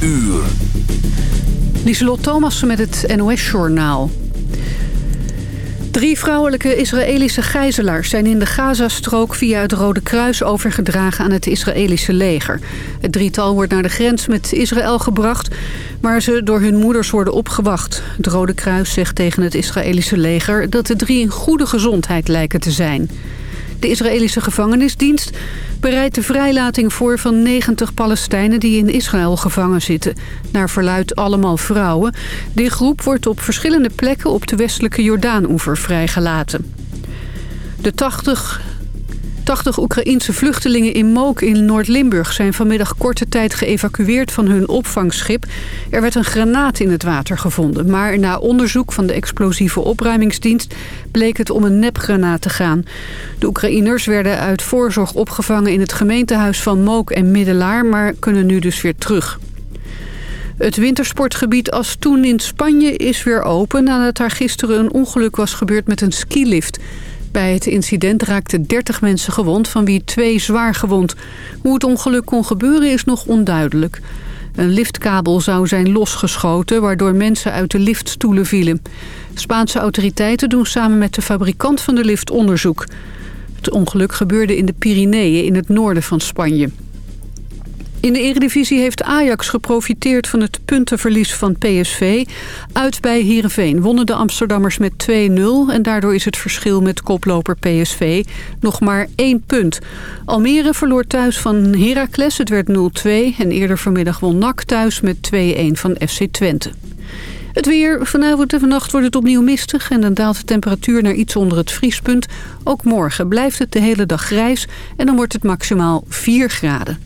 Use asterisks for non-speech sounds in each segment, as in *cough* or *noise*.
uur. Lieselot Thomassen met het NOS-journaal. Drie vrouwelijke Israëlische gijzelaars zijn in de Gazastrook via het Rode Kruis overgedragen aan het Israëlische leger. Het drietal wordt naar de grens met Israël gebracht, waar ze door hun moeders worden opgewacht. Het Rode Kruis zegt tegen het Israëlische leger dat de drie in goede gezondheid lijken te zijn. De Israëlische gevangenisdienst bereidt de vrijlating voor van 90 Palestijnen die in Israël gevangen zitten. Naar verluid allemaal vrouwen. Die groep wordt op verschillende plekken op de westelijke Jordaan-oever vrijgelaten. De 80 80 Oekraïense vluchtelingen in Mook in Noord-Limburg... zijn vanmiddag korte tijd geëvacueerd van hun opvangschip. Er werd een granaat in het water gevonden. Maar na onderzoek van de explosieve opruimingsdienst... bleek het om een nepgranaat te gaan. De Oekraïners werden uit voorzorg opgevangen... in het gemeentehuis van Mook en Middelaar... maar kunnen nu dus weer terug. Het wintersportgebied Astoen in Spanje is weer open... nadat daar gisteren een ongeluk was gebeurd met een skilift... Bij het incident raakten 30 mensen gewond, van wie twee zwaar gewond. Hoe het ongeluk kon gebeuren is nog onduidelijk. Een liftkabel zou zijn losgeschoten, waardoor mensen uit de liftstoelen vielen. Spaanse autoriteiten doen samen met de fabrikant van de lift onderzoek. Het ongeluk gebeurde in de Pyreneeën in het noorden van Spanje. In de Eredivisie heeft Ajax geprofiteerd van het puntenverlies van PSV. Uit bij Heerenveen wonnen de Amsterdammers met 2-0... en daardoor is het verschil met koploper PSV nog maar één punt. Almere verloor thuis van Heracles, het werd 0-2... en eerder vanmiddag won NAC thuis met 2-1 van FC Twente. Het weer. Vanavond en vannacht wordt het opnieuw mistig... en dan daalt de temperatuur naar iets onder het vriespunt. Ook morgen blijft het de hele dag grijs... en dan wordt het maximaal 4 graden.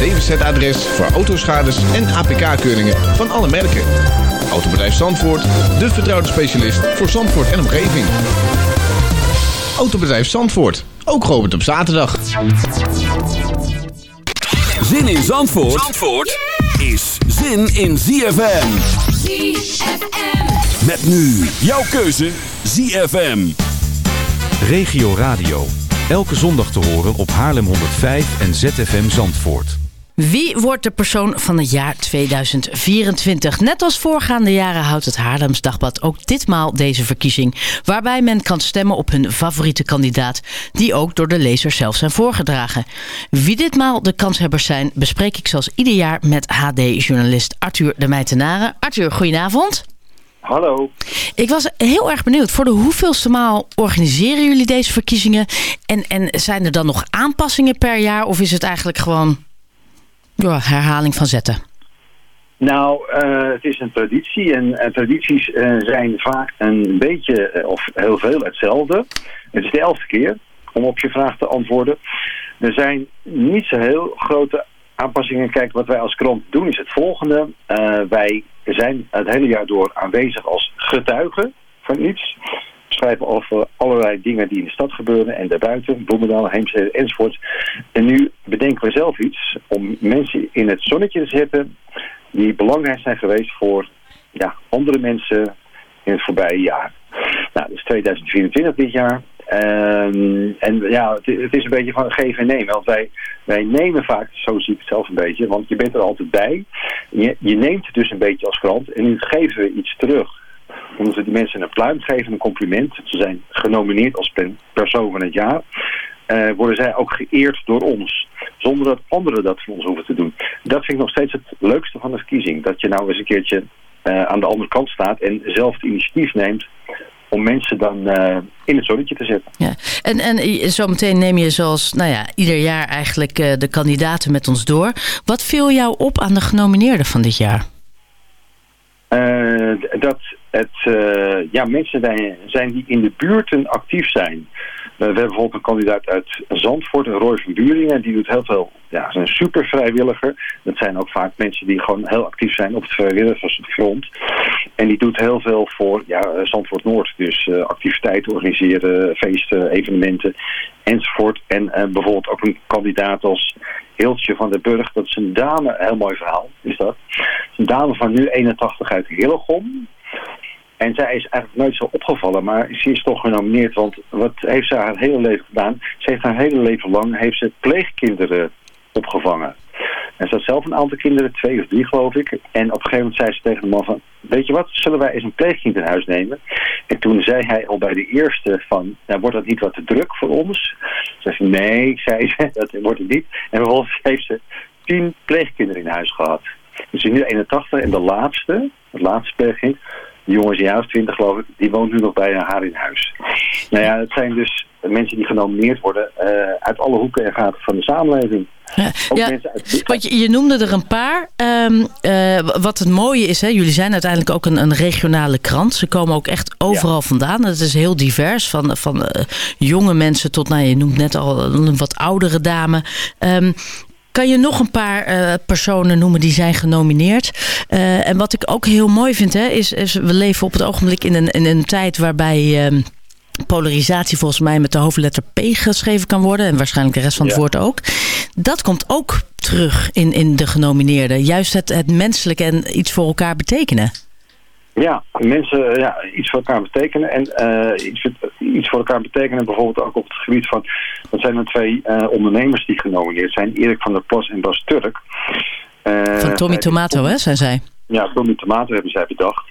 DWZ-adres voor autoschades en APK-keuringen van alle merken. Autobedrijf Zandvoort, de vertrouwde specialist voor Zandvoort en omgeving. Autobedrijf Zandvoort, ook geopend op zaterdag. Zin in Zandvoort, Zandvoort is zin in ZFM. ZFM. Met nu jouw keuze ZFM. Regio Radio. Elke zondag te horen op Haarlem 105 en ZFM Zandvoort. Wie wordt de persoon van het jaar 2024? Net als voorgaande jaren houdt het Haarlems Dagblad ook ditmaal deze verkiezing. Waarbij men kan stemmen op hun favoriete kandidaat. Die ook door de lezer zelf zijn voorgedragen. Wie ditmaal de kanshebbers zijn bespreek ik zoals ieder jaar met HD-journalist Arthur de Meitenaren. Arthur, goedenavond. Hallo. Ik was heel erg benieuwd. Voor de hoeveelste maal organiseren jullie deze verkiezingen? En, en zijn er dan nog aanpassingen per jaar? Of is het eigenlijk gewoon ja, herhaling van zetten? Nou, uh, het is een traditie en, en tradities uh, zijn vaak een beetje of heel veel hetzelfde. Het is de elfde keer om op je vraag te antwoorden. Er zijn niet zo heel grote aanpassingen. Kijk, wat wij als krant doen is het volgende. wij zijn het hele jaar door aanwezig als getuigen van iets. Schrijven over allerlei dingen die in de stad gebeuren en daarbuiten, Bloemendaal, Heemstede enzovoort. En nu bedenken we zelf iets om mensen in het zonnetje te zetten die belangrijk zijn geweest voor ja, andere mensen in het voorbije jaar. Nou, is 2024 dit jaar. Um, en ja, het, is een beetje van geven en nemen. Want wij, wij nemen vaak, zo zie ik het zelf een beetje, want je bent er altijd bij. Je, je neemt het dus een beetje als krant en nu geven we iets terug. Omdat we die mensen een pluim geven, een compliment. Ze zijn genomineerd als persoon van het jaar. Uh, worden zij ook geëerd door ons. Zonder dat anderen dat van ons hoeven te doen. Dat vind ik nog steeds het leukste van de verkiezing. Dat je nou eens een keertje uh, aan de andere kant staat en zelf het initiatief neemt om mensen dan uh, in het zonnetje te zetten. Ja. En, en zometeen neem je zoals nou ja, ieder jaar eigenlijk de kandidaten met ons door. Wat viel jou op aan de genomineerden van dit jaar? Uh, dat het ja, mensen zijn die in de buurten actief zijn. We hebben bijvoorbeeld een kandidaat uit Zandvoort, Roy van Buringen. Die doet heel veel, ja, is een super vrijwilliger. Dat zijn ook vaak mensen die gewoon heel actief zijn op het vrijwilligersfront. En die doet heel veel voor ja, Zandvoort Noord. Dus uh, activiteiten organiseren, feesten, evenementen enzovoort. En bijvoorbeeld ook een kandidaat als Hiltje van der Burg. Dat is een dame, een heel mooi verhaal is dat. is een dame van nu 81 uit Hillegom. En zij is eigenlijk nooit zo opgevallen, maar ze is toch genomineerd. Want wat heeft ze haar hele leven gedaan? Ze heeft haar hele leven lang heeft ze pleegkinderen opgevangen. En ze had zelf een aantal kinderen, twee of drie geloof ik. En op een gegeven moment zei ze tegen de man van... Weet je wat, zullen wij eens een pleegkind in huis nemen? En toen zei hij al bij de eerste van... Nou, wordt dat niet wat te druk voor ons? Zei ze, nee, *laughs* zei ze, dat wordt het niet. En vervolgens heeft ze tien pleegkinderen in huis gehad. Dus nu 81 en de laatste, het laatste pleegkind die jongen is in juist 20 geloof ik, die woont nu nog bij haar in huis. Nou ja, het zijn dus mensen die genomineerd worden uh, uit alle hoeken en gaten van de samenleving. Ja, ja want je, je, noemde er een paar. Um, uh, wat het mooie is, hè, jullie zijn uiteindelijk ook een, een regionale krant. Ze komen ook echt overal ja. vandaan. Het is heel divers, van, van uh, jonge mensen tot, nou, je noemt net al een wat oudere dame. Um, kan je nog een paar uh, personen noemen die zijn genomineerd? Uh, en wat ik ook heel mooi vind, hè, is, is, we leven op het ogenblik in een, in een tijd waarbij... Uh, polarisatie volgens mij met de hoofdletter P geschreven kan worden. En waarschijnlijk de rest van het ja. woord ook. Dat komt ook terug in, in de genomineerden. Juist het, het menselijke en iets voor elkaar betekenen. Ja, mensen ja, iets voor elkaar betekenen. En uh, iets, iets voor elkaar betekenen bijvoorbeeld ook op het gebied van... Dat zijn er twee uh, ondernemers die genomineerd zijn. Erik van der Plas en Bas Turk. Uh, van Tommy Tomato, hè, zijn zij? Ja, Tommy Tomato hebben zij bedacht.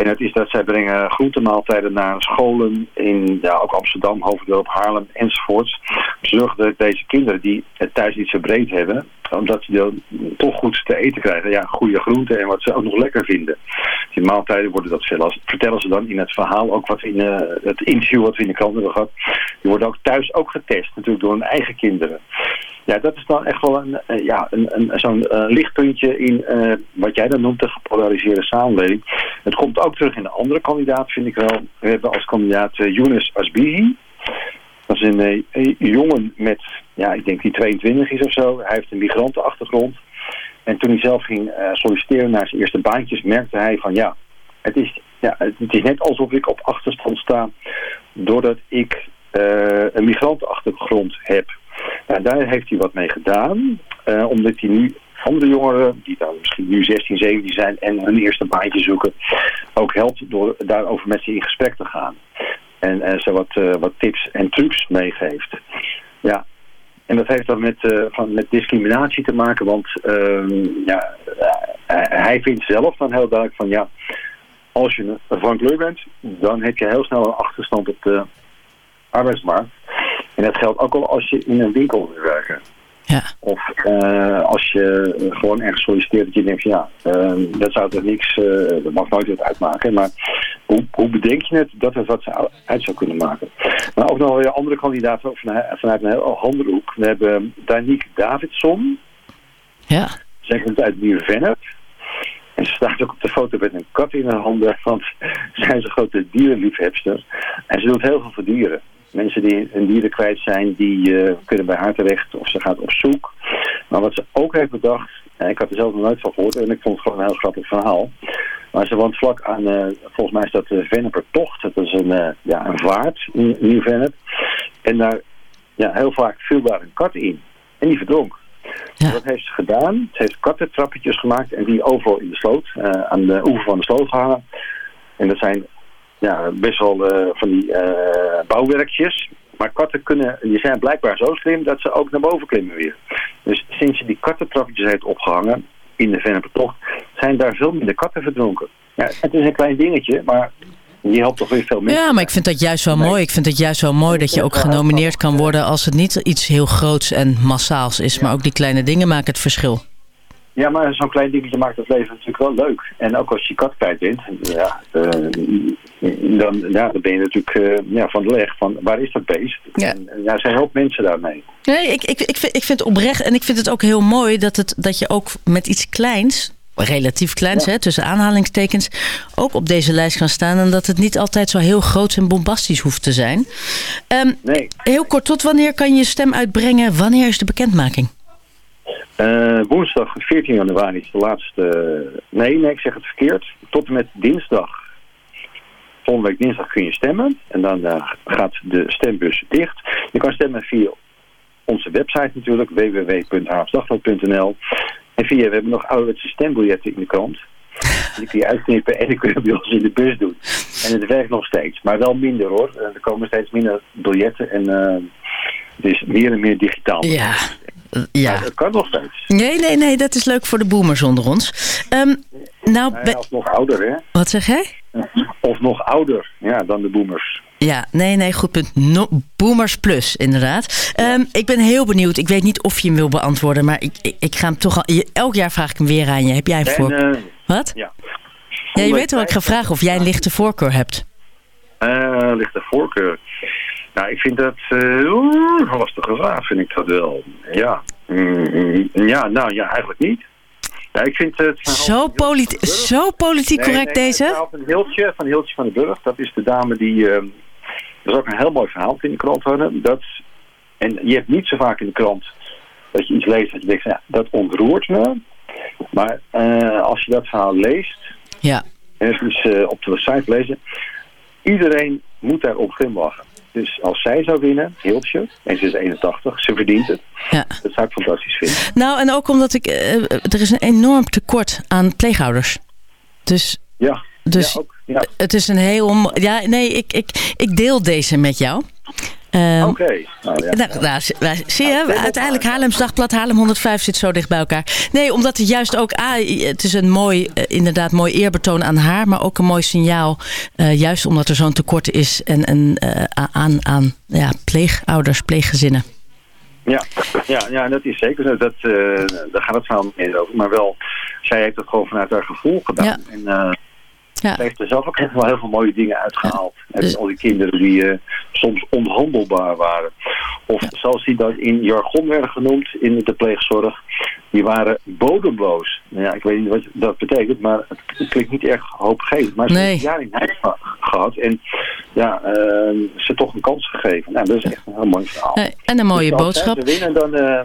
En het is dat zij brengen groentemaaltijden naar scholen in ja, ook Amsterdam, Hoofddorp, Haarlem enzovoorts. Zorgen dat deze kinderen die het thuis niet zo breed hebben, omdat ze dan toch goed te eten krijgen. Ja, goede groenten en wat ze ook nog lekker vinden. Die maaltijden worden dat veel vertellen ze dan in het verhaal, ook wat in uh, het interview wat we in de krant hebben gehad. Die worden ook thuis ook getest, natuurlijk door hun eigen kinderen. Ja, dat is dan echt wel een, uh, ja, een, een, zo'n uh, lichtpuntje in uh, wat jij dan noemt de gepolariseerde samenleving. Het komt ook terug in de andere kandidaat, vind ik wel. We hebben als kandidaat Younes Asbihi. Dat is een, een, jongen met, ja, ik denk die 22 is of zo. Hij heeft een migrantenachtergrond. En toen hij zelf ging solliciteren naar zijn eerste baantjes, merkte hij van ja, het is, ja, het is net alsof ik op achterstand sta doordat ik een migrantenachtergrond heb. Nou, daar heeft hij wat mee gedaan. Uh, omdat hij nu andere jongeren, die dan misschien nu 16, 17 zijn en hun eerste baantje zoeken, ook helpt door daarover met ze in gesprek te gaan. En ze wat, uh, wat tips en trucs meegeeft. Ja, en dat heeft dan met, van, met discriminatie te maken, want ehm, ja, hij vindt zelf dan heel duidelijk van ja, als je van kleur bent, dan heb je heel snel een achterstand op de arbeidsmarkt. En dat geldt ook al als je in een winkel wil werken. Ja. Of uh, als je gewoon ergens solliciteert dat je denkt, ja, uh, dat zou er niks, uh, dat mag nooit wat uitmaken. Maar hoe, hoe bedenk je het dat het wat uit zou kunnen maken? Maar ook nog weer andere kandidaten vanuit een heel andere hoek. We hebben Danique Davidson. Ja. Zij komt uit Nieuw-Vennep. En ze staat ook op de foto met een kat in haar handen, want *laughs* zij is een grote dierenliefhebster. En ze doet heel veel voor dieren. Mensen die hun dieren kwijt zijn, die uh, kunnen bij haar terecht of ze gaat op zoek. Maar wat ze ook heeft bedacht, en ik had er zelf nog nooit van gehoord en ik vond het gewoon een heel grappig verhaal. Maar ze woont vlak aan, uh, volgens mij is dat de Vennepertocht. Dat is een, uh, ja, een vaart in Nieuw-Vennep. En daar, ja, heel vaak viel daar een kat in. En die verdronk. Ja. Dat heeft ze gedaan. Ze heeft kattentrappetjes gemaakt en die overal in de sloot, uh, aan de oever van de sloot gehangen. En dat zijn ja, best wel uh, van die uh, bouwwerkjes. Maar katten kunnen, die zijn blijkbaar zo slim dat ze ook naar boven klimmen weer. Dus sinds je die kattentrappetjes heeft opgehangen in de Vennepertocht, zijn daar veel minder katten verdronken. Ja, het is een klein dingetje, maar die helpt toch weer veel meer. Ja, maar ik vind dat juist wel nee. mooi. Ik vind het juist wel mooi dat je ook genomineerd kan worden als het niet iets heel groots en massaals is. Maar ook die kleine dingen maken het verschil. Ja, maar zo'n klein dingetje maakt het leven natuurlijk wel leuk. En ook als je kat kwijt bent, ja, uh, dan, ja, dan ben je natuurlijk uh, ja, van de leg van waar is dat beest? Ja. En, ja, zij helpt mensen daarmee. Nee, ik, ik, ik, vind, ik vind het oprecht en ik vind het ook heel mooi dat, het, dat je ook met iets kleins relatief kleins, hè, tussen aanhalingstekens, ook op deze lijst kan staan. En dat het niet altijd zo heel groot en bombastisch hoeft te zijn. Ehm, Nee. Heel kort, tot wanneer kan je je stem uitbrengen? Wanneer is de bekendmaking? Eh, woensdag 14 januari is de laatste... nee, nee, ik zeg het verkeerd. Tot en met dinsdag. Volgende week dinsdag kun je stemmen. En dan eh, gaat de stembus dicht. Je kan stemmen via onze website natuurlijk. www.haafsdagblad.nl En via, we hebben nog ouderwetse stembiljetten in de krant. Die kun je uitknippen en die kun je bij ons in de bus doen. En het werkt nog steeds. Maar wel minder hoor. Eh, Er komen steeds minder biljetten. En het is meer en meer digitaal. Ja, ja. Maar het kan nog steeds. Nee, nee, nee, dat is leuk voor de boomers onder ons. Ehm, nou, ja, of nog ouder, hè? wat zeg jij? Of nog ouder, ja, dan de boomers. Ja, nee, nee, goed punt. No, boomers plus, inderdaad. Ehm, ik ben heel benieuwd. Ik weet niet of je hem wil beantwoorden, maar ik, ik, ik ga hem toch al... Elk jaar vraag ik hem weer aan je. Heb jij een En, voorkeur? eh, Wat? ja. Ja, je weet wel, ik ga vragen of jij een lichte voorkeur hebt. Ligt de voorkeur. Nou, ik vind dat eh, een lastige vraag, vind ik dat wel. Ja, Mm, ja nou ja, eigenlijk niet. Ja, ik vind het Zo, politi zo politiek Nee, correct nee, deze? Het verhaal van Hiltje, van Hiltje van de Burg, dat is de dame die... ehm, dat is ook een heel mooi verhaal in de krant hadden. Dat, en je hebt niet zo vaak in de krant dat je iets leest dat je denkt, ja, dat ontroert me. Maar eh, als je dat verhaal leest, Ja, even uh, op de site lezen. Iedereen moet daarop glimlachen. Dus als zij zou winnen, Hiltje, en ze is 81, ze verdient het. ja. Dat zou ik fantastisch vinden. Nou, en ook omdat ik... eh, er is een enorm tekort aan pleegouders. Dus, Ja, dus ja, ook, ja. het is een heel... Ja, nee, ik, ik, ik deel deze met jou. Ehm, Oké. Nou, ja. Nou, nou, zie- je, Nou, uiteindelijk Haarlems Dagblad, Haarlem 105 zit zo dicht bij elkaar. Nee, omdat het juist ook, ah, het is een mooi, eh, inderdaad mooi eerbetoon aan haar, maar ook een mooi signaal, eh, juist omdat er zo'n tekort is en, en, eh, aan, aan ja, pleegouders, pleeggezinnen. Ja, ja, ja, dat is zeker. Dat, daar gaat het verhaal niet meer over. Maar wel, zij heeft het gewoon vanuit haar gevoel gedaan. Ja. En Ja. ze heeft er zelf ook echt wel heel veel mooie dingen uitgehaald. En Dus- al die kinderen die eh, soms onhandelbaar waren. Of zoals die dat in jargon werden genoemd in de pleegzorg. Die waren bodemloos. Nou ja, ik weet niet wat dat betekent, maar het klinkt niet erg hoopgevend. Maar ze Nee. heeft een jaar in huis ge- gehad. En ja, eh, ze toch een kans gegeven. Nou, dat is echt een heel mooi verhaal. En een mooie Dus boodschap. winnen, dan... eh,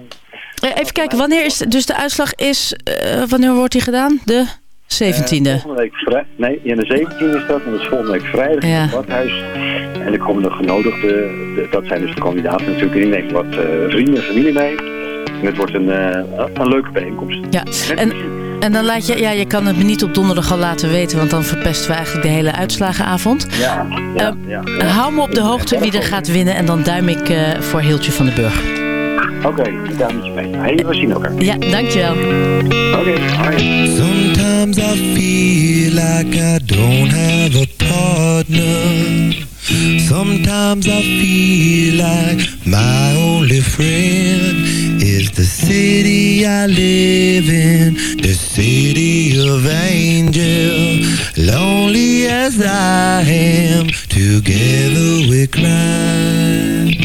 Eh, Even kijken, wanneer is, dus de uitslag is, eh, wanneer wordt die gedaan? De 17e. Eh, volgende week nee, ja, de 17 is dat. En dat is volgende week vrijdag in Ja. het badhuis. En er komen de genodigden, de- dat zijn dus de kandidaten natuurlijk. Die nemen wat eh, vrienden en familie mee. En het wordt een, eh, een leuke bijeenkomst. Ja, en, en dan laat je, ja, je kan het me niet op donderdag al laten weten, want dan verpesten we eigenlijk de hele uitslagenavond. Ja, ja, Eh, ja, ja. Hou me op de hoogte wie er gaat winnen en dan duim ik voor Hiltje van den Burg. Oké, ik ga met je mee. Hey, we zien elkaar. Ja, dankjewel. Oké, hoi. Sometimes I feel like I don't have a partner. Sometimes I feel like my only friend is the city I live in, the city of angel. Lonely as I am, together we cry.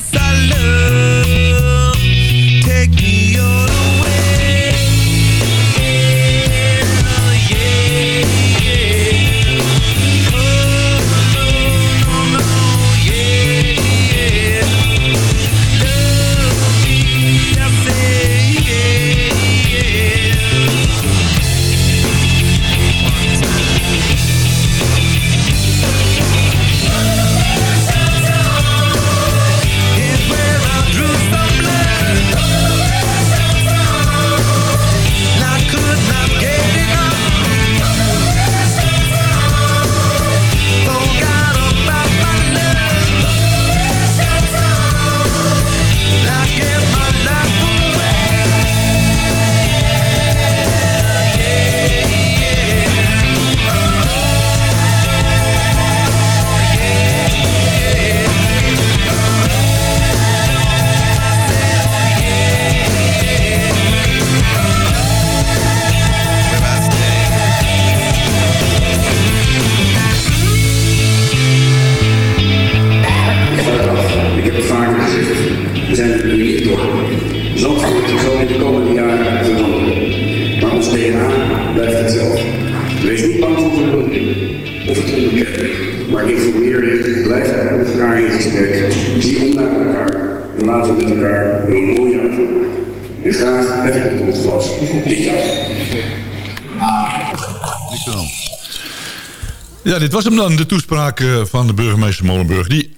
Ja, dit was hem dan, de toespraak eh, van de burgemeester Molenburg. Die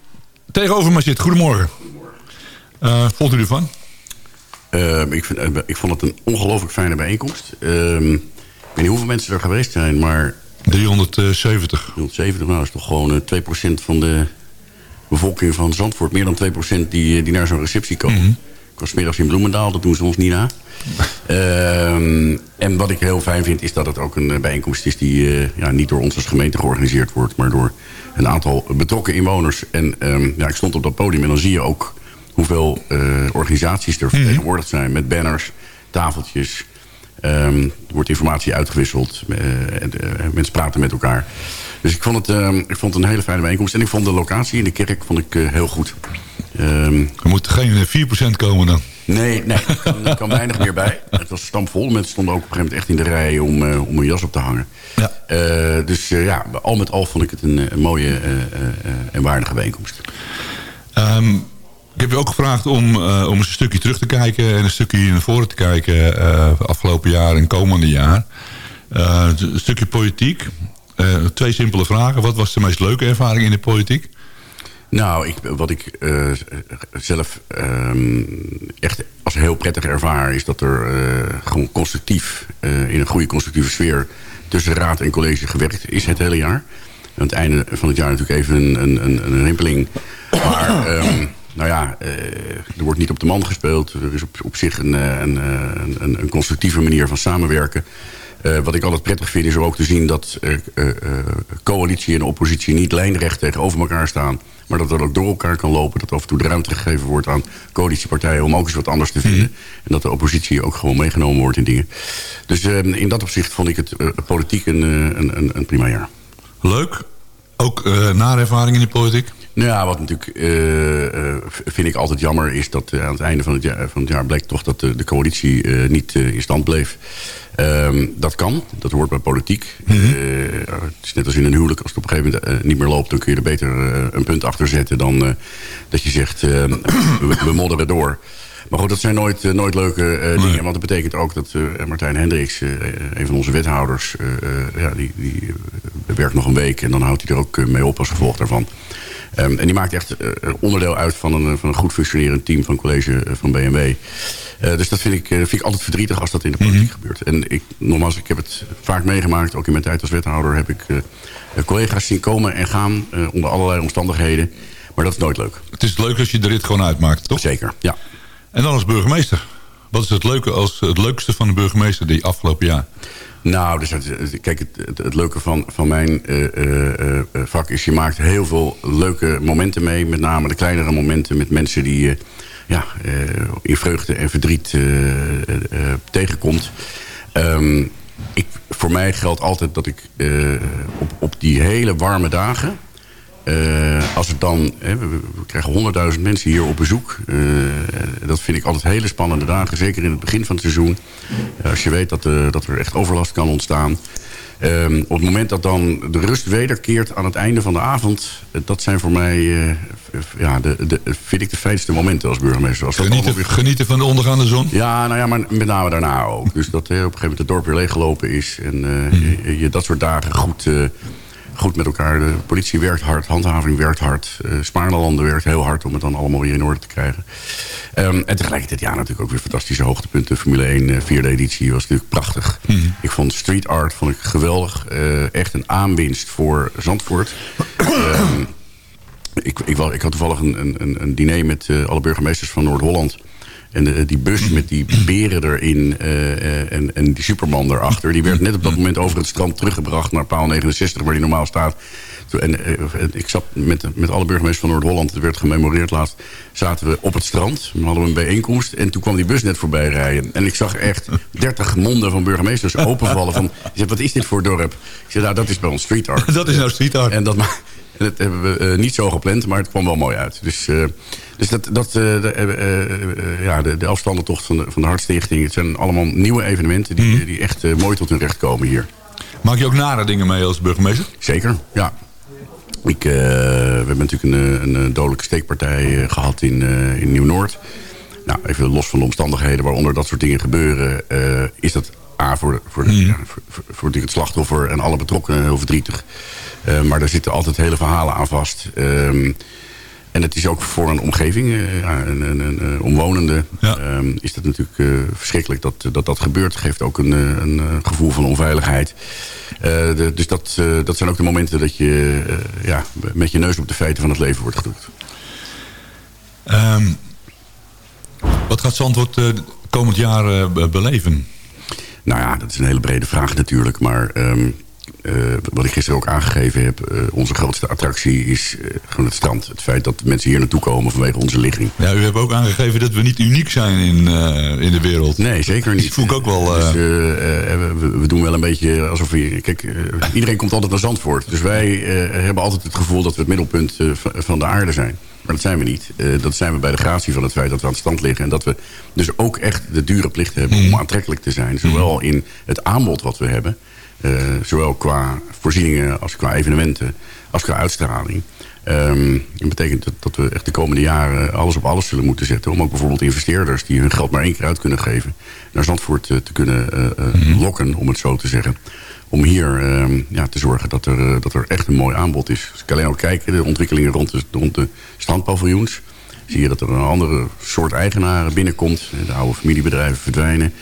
tegenover me zit. Goedemorgen. Eh vond u ervan? Ehm, ik, vind, eh, ik vond het een ongelooflijk fijne bijeenkomst. Ehm, ik weet niet hoeveel mensen er geweest zijn, maar... 370. 370, nou dat is toch gewoon eh, 2% van de bevolking van Zandvoort. Meer dan 2% die, die naar zo'n receptie komen. Ik was middags in Bloemendaal, dat doen ze ons niet na. *laughs* Ehm, en wat ik heel fijn vind, is dat het ook een eh, bijeenkomst is... die eh, ja, niet door ons als gemeente georganiseerd wordt... maar door een aantal betrokken inwoners. En ehm, ja, ik stond op dat podium en dan zie je ook... hoeveel eh, organisaties er vertegenwoordigd zijn... met banners, tafeltjes... Ehm, er wordt informatie uitgewisseld. en, mensen praten met elkaar. Dus ik vond, het, ik vond het een hele fijne bijeenkomst. En ik vond de locatie in de kerk vond ik, heel goed. Ehm, Er moet geen eh, 4% komen dan. Nee, nee, *laughs* er er kwam weinig meer bij. Het was stampvol. Mensen stonden ook op een gegeven moment echt in de rij om, eh, om een jas op te hangen. Eh, dus eh, ja, al met al vond ik het een, eh, een mooie eh, eh, eh, en waardige bijeenkomst. Ehm, ik heb je ook gevraagd om, eh, om eens een stukje terug te kijken... en een stukje naar voren te kijken... eh, afgelopen jaar en komende jaar. Eh, een stukje politiek. Eh, twee simpele vragen. Wat was de meest leuke ervaring in de politiek? Nou, ik, wat ik eh, zelf ehm, echt als heel prettig ervaar... is dat er eh, gewoon constructief, eh, in een goede constructieve sfeer... tussen raad en college gewerkt is het hele jaar. Aan het einde van het jaar natuurlijk even een, een, een, een rimpeling. Maar *coughs* ehm, nou ja, er wordt niet op de man gespeeld. Er is op, op zich een, een, een, een constructieve manier van samenwerken. Wat ik altijd prettig vind is ook te zien dat coalitie en oppositie niet lijnrecht tegenover elkaar staan. Maar dat dat ook door elkaar kan lopen. Dat af en toe de ruimte gegeven wordt aan coalitiepartijen om ook eens wat anders te vinden. En dat de oppositie ook gewoon meegenomen wordt in dingen. Dus eh, in dat opzicht vond ik het eh, politiek een, eh, een, een, een prima jaar. Leuk. Ook eh nare ervaring in de politiek? Nou ja, wat natuurlijk eh, eh, vind ik altijd jammer is dat aan het einde van het jaar, van het jaar bleek toch dat de, de coalitie niet in stand bleef. Ehm, dat kan, dat hoort bij politiek. Eh, het is net als in een huwelijk, als het op een gegeven moment niet meer loopt... dan kun je er beter een punt achter zetten dan dat je zegt... we, we modderen door. Maar goed, dat zijn nooit, eh, nooit leuke eh, dingen. Want dat betekent ook dat eh, Martijn Hendricks, een van onze wethouders... ja, die, die werkt nog een week en dan houdt hij er ook mee op als gevolg daarvan. Ehm, en die maakt echt onderdeel uit van een, van een goed functionerend team van college van BMW. Dus dat vind ik, vind ik altijd verdrietig als dat in de politiek gebeurt. En ik, nogmaals, ik heb het vaak meegemaakt. Ook in mijn tijd als wethouder heb ik collega's zien komen en gaan onder allerlei omstandigheden. Maar dat is nooit leuk. Het is leuk als je de rit gewoon uitmaakt, toch? Zeker, ja. En dan als burgemeester. Wat is het, leuke als, het leukste van de burgemeester die afgelopen jaar? Nou, dus kijk, het, het, leuke van, van mijn uh, uh, vak is... je maakt heel veel leuke momenten mee. Met name de kleinere momenten met mensen die je ja, in vreugde en verdriet tegenkomt. Um, ik, voor mij geldt altijd dat ik op, op die hele warme dagen... Uh, als het dan, hè, we, we, krijgen honderdduizend mensen hier op bezoek. Uh, dat vind ik altijd hele spannende dagen. Zeker in het begin van het seizoen. Uh, als je weet dat, dat er echt overlast kan ontstaan. Ehm, op het moment dat dan de rust wederkeert aan het einde van de avond... dat zijn voor mij, ja, de, de, vind ik de fijnste momenten als burgemeester. Als genieten, weer... genieten van de ondergaande zon? Ja, nou ja, maar met name daarna ook. Dus dat op een gegeven moment het dorp weer leeggelopen is... en mm. je, je, dat soort dagen goed goed met elkaar. De politie werkt hard, handhaving werkt hard. Uh, Spaarlanden werkt heel hard om het dan allemaal weer in orde te krijgen. Um, en tegelijkertijd, ja, natuurlijk ook weer fantastische hoogtepunten. Formule 1, uh, vierde editie, was natuurlijk prachtig. Mm. Ik vond street art vond ik geweldig. Uh, echt een aanwinst voor Zandvoort. um, *clears throat* ik, ik, ik, had toevallig een, een, een diner met alle burgemeesters van Noord-Holland... En de, die bus met die beren erin uh, en, en die Superman erachter... die werd net op dat moment over het strand teruggebracht naar paal 69... waar die normaal staat. En, ik zat met, met alle burgemeesters van Noord-Holland... het werd gememoreerd laatst... zaten we op het strand, we hadden een bijeenkomst... en toen kwam die bus net voorbij rijden. En ik zag echt 30 monden van burgemeesters openvallen... van, zei, wat is dit voor dorp? Ik zei, nou, dat is bij ons street art. *laughs* dat is nou street art. En dat, dat hebben we uh, niet zo gepland, maar het kwam wel mooi uit. Dus, uh, dus dat, dat, uh, de, ja, de, de afstandentocht van de, van de Hartstichting... het zijn allemaal nieuwe evenementen die, mm. die echt mooi tot hun recht komen hier. Maak je ook nare dingen mee als burgemeester? Zeker, ja. Ik, we hebben natuurlijk een, een dodelijke steekpartij gehad in, in Nieuw-Noord. Nou, even los van de omstandigheden waaronder dat soort dingen gebeuren... is dat A, voor, voor, mm. ja, voor, voor het slachtoffer en alle betrokkenen heel verdrietig... Uh, maar daar zitten altijd hele verhalen aan vast. Um, en het is ook voor een omgeving, uh, een, een, een, omwonende, ja. um, is dat natuurlijk uh, verschrikkelijk dat, dat dat gebeurt. geeft ook een, een gevoel van onveiligheid. De, dus dat, dat zijn ook de momenten dat je ja, met je neus op de feiten van het leven wordt gedrukt. Um, wat gaat Zandvoort komend jaar beleven? Nou ja, dat is een hele brede vraag natuurlijk. Maar uh, wat ik gisteren ook aangegeven heb, uh, onze grootste attractie is uh, gewoon het strand. Het feit dat mensen hier naartoe komen vanwege onze ligging. Ja, u hebt ook aangegeven dat we niet uniek zijn in, in de wereld. Nee, zeker niet. Dat voel ik ook wel... Dus, we, we, doen wel een beetje alsof we... Kijk, iedereen komt altijd naar Zandvoort. Dus wij hebben altijd het gevoel dat we het middelpunt van de aarde zijn. Maar dat zijn we niet. dat zijn we bij de gratie van het feit dat we aan het stand liggen. En dat we dus ook echt de dure plicht hebben om aantrekkelijk te zijn. Zowel in het aanbod wat we hebben... Uh, zowel qua voorzieningen als qua evenementen als qua uitstraling. Um, dat betekent dat, dat, we echt de komende jaren alles op alles zullen moeten zetten. Om ook bijvoorbeeld investeerders die hun geld maar één keer uit kunnen geven... naar Zandvoort uh, te kunnen uh, mm-hmm. lokken, om het zo te zeggen. Om hier um, ja, te zorgen dat er, dat er echt een mooi aanbod is. Als ik alleen al kijk, de ontwikkelingen rond de, rond de strandpaviljoens... zie je dat er een andere soort eigenaren binnenkomt. De oude familiebedrijven verdwijnen.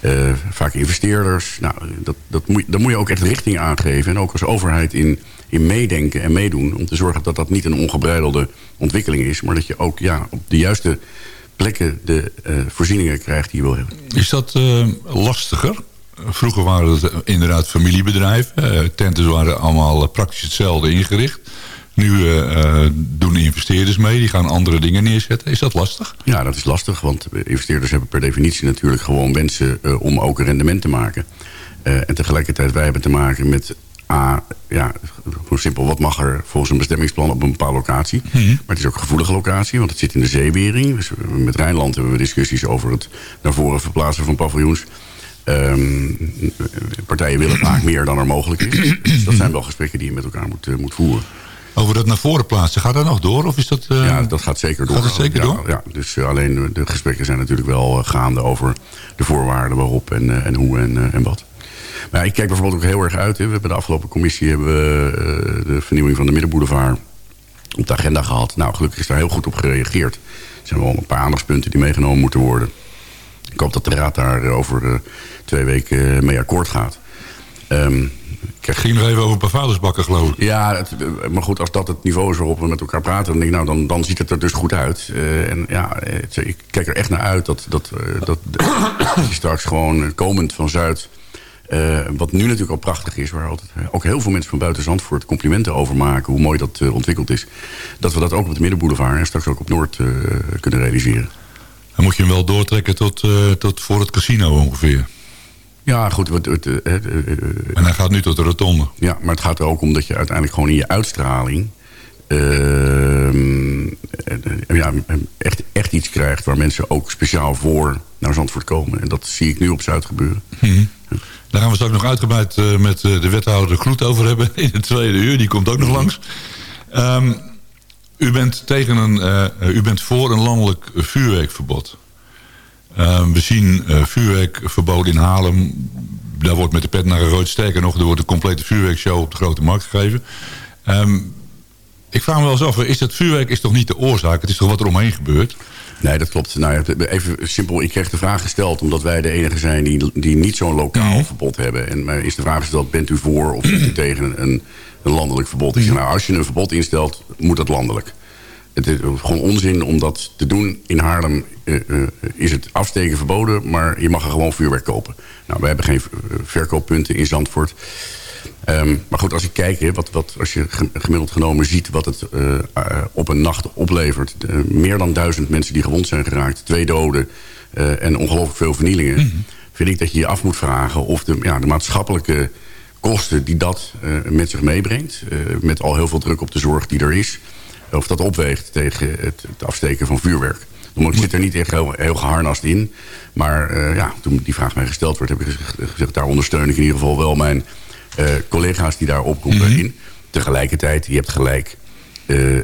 Uh, vaak investeerders. Nou, dat, dat moet, daar moet je ook echt richting aangeven. En ook als overheid in, in meedenken en meedoen. Om te zorgen dat dat niet een ongebreidelde ontwikkeling is. Maar dat je ook ja, op de juiste plekken de uh, voorzieningen krijgt die je wil hebben. Is dat uh, lastiger? Vroeger waren het inderdaad familiebedrijven. tenten waren allemaal praktisch hetzelfde ingericht. Nu uh, doen investeerders mee, die gaan andere dingen neerzetten. Is dat lastig? Ja, dat is lastig, want investeerders hebben per definitie natuurlijk gewoon wensen uh, om ook een rendement te maken. En tegelijkertijd wij hebben te maken met A, ja, gewoon simpel, wat mag er volgens een bestemmingsplan op een bepaalde locatie. Mm -hmm. Maar het is ook een gevoelige locatie, want het zit in de zeewering. Dus met Rijnland hebben we discussies over het naar voren verplaatsen van paviljoens. Um, partijen willen vaak meer dan er mogelijk is. Dus dat zijn wel gesprekken die je met elkaar moet, moet voeren. Over dat naar voren plaatsen, gaat dat nog door? Of is dat, uh... Ja, dat gaat zeker door. Gaat het zeker ja, door? Ja, dus uh, alleen de gesprekken zijn natuurlijk wel uh, gaande over de voorwaarden waarop en, en hoe en, en wat. Maar ik kijk bijvoorbeeld ook heel erg uit. Hè. We hebben de afgelopen commissie hebben we, de vernieuwing van de Middenboulevard op de agenda gehad. Nou, gelukkig is daar heel goed op gereageerd. Er zijn wel een paar aandachtspunten die meegenomen moeten worden. Ik hoop dat de raad daar over twee weken mee akkoord gaat. Um, het ging nog even over vadersbakken, geloof ik. Ja, het, maar goed, als dat het niveau is waarop we met elkaar praten... dan, denk ik, nou, dan, dan ziet het er dus goed uit. Uh, en ja, het, ik kijk er echt naar uit dat, dat, uh, dat, *coughs* straks gewoon komend van Zuid... Uh, wat nu natuurlijk al prachtig is, waar altijd ook heel veel mensen van buiten Zandvoort complimenten over maken, hoe mooi dat uh, ontwikkeld is. Dat we dat ook op de Middenboulevard en straks ook op Noord uh, kunnen realiseren. Dan moet je hem wel doortrekken tot, tot voor het casino ongeveer. Ja, goed. Het, het, het, en hij gaat nu tot de rotonde. Ja, maar het gaat er ook om dat je uiteindelijk gewoon in je uitstraling... Ehm, ja, echt, echt iets krijgt waar mensen ook speciaal voor naar Zandvoort komen. En dat zie ik nu op Zuid gebeuren. Hmm. Daar gaan we straks nog uitgebreid uh, met uh, de wethouder Kloet over hebben *laughs* in het tweede uur. Die komt ook nog langs. Um, u, bent tegen een, uh, u bent voor een landelijk vuurwerkverbod. Um, we zien vuurwerkverbod in Haarlem. Daar wordt met de pet naar een rood. Sterker nog, er wordt een complete vuurwerkshow op de grote markt gegeven. Um, ik vraag me wel eens af, is dat vuurwerk is toch niet de oorzaak? Het is toch wat er omheen gebeurt? Nee, dat klopt. Nou, even simpel, ik kreeg de vraag gesteld... omdat wij de enige zijn die, die niet zo'n lokaal verbod hebben. En mij is de vraag gesteld, bent u voor of bent u *clears throat* tegen een, een landelijk verbod? Ik zeg, nou, als je een verbod instelt, moet dat landelijk. Het is gewoon onzin om dat te doen. In Haarlem uh, uh, is het afsteken verboden, maar je mag er gewoon vuurwerk kopen. Nou, we hebben geen verkooppunten in Zandvoort... Um, maar goed, als ik kijk, wat, wat, als je gemiddeld genomen ziet wat het uh, op een nacht oplevert. Meer dan duizend mensen die gewond zijn geraakt. Twee doden en ongelooflijk veel vernielingen. Mm -hmm. Vind ik dat je je af moet vragen of de, ja, de maatschappelijke kosten die dat met zich meebrengt. met al heel veel druk op de zorg die er is. Of dat opweegt tegen het, het afsteken van vuurwerk. Ik zit er niet echt heel, heel geharnast in. Maar ja, toen die vraag mij gesteld werd, heb ik gezegd... daar ondersteun ik in ieder geval wel mijn uh, collega's die daar oproepen Mhm. in. Tegelijkertijd, je hebt gelijk... Uh,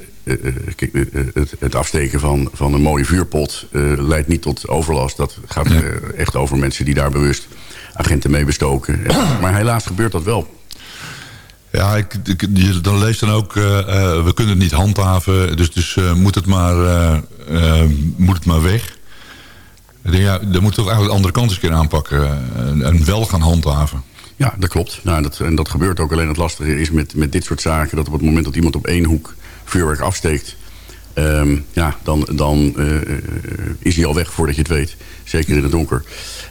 het, het, afsteken van, van een mooie vuurpot leidt niet tot overlast. Dat gaat echt over mensen die daar bewust agenten mee bestoken. *clears throat* maar helaas gebeurt dat wel. Ja, ik, je, dan leest dan ook, uh, uh, we kunnen het niet handhaven, dus, dus uh, moet, het maar, moet het maar weg. Ik denk, ja, dan moet toch eigenlijk de andere kant eens een keer aanpakken en, wel gaan handhaven. Ja, dat klopt. Nou, dat, en dat gebeurt ook. Alleen het lastige is met, met dit soort zaken... dat op het moment dat iemand op één hoek vuurwerk afsteekt... Um, ja, dan, dan is hij al weg voordat je het weet. Zeker in het donker.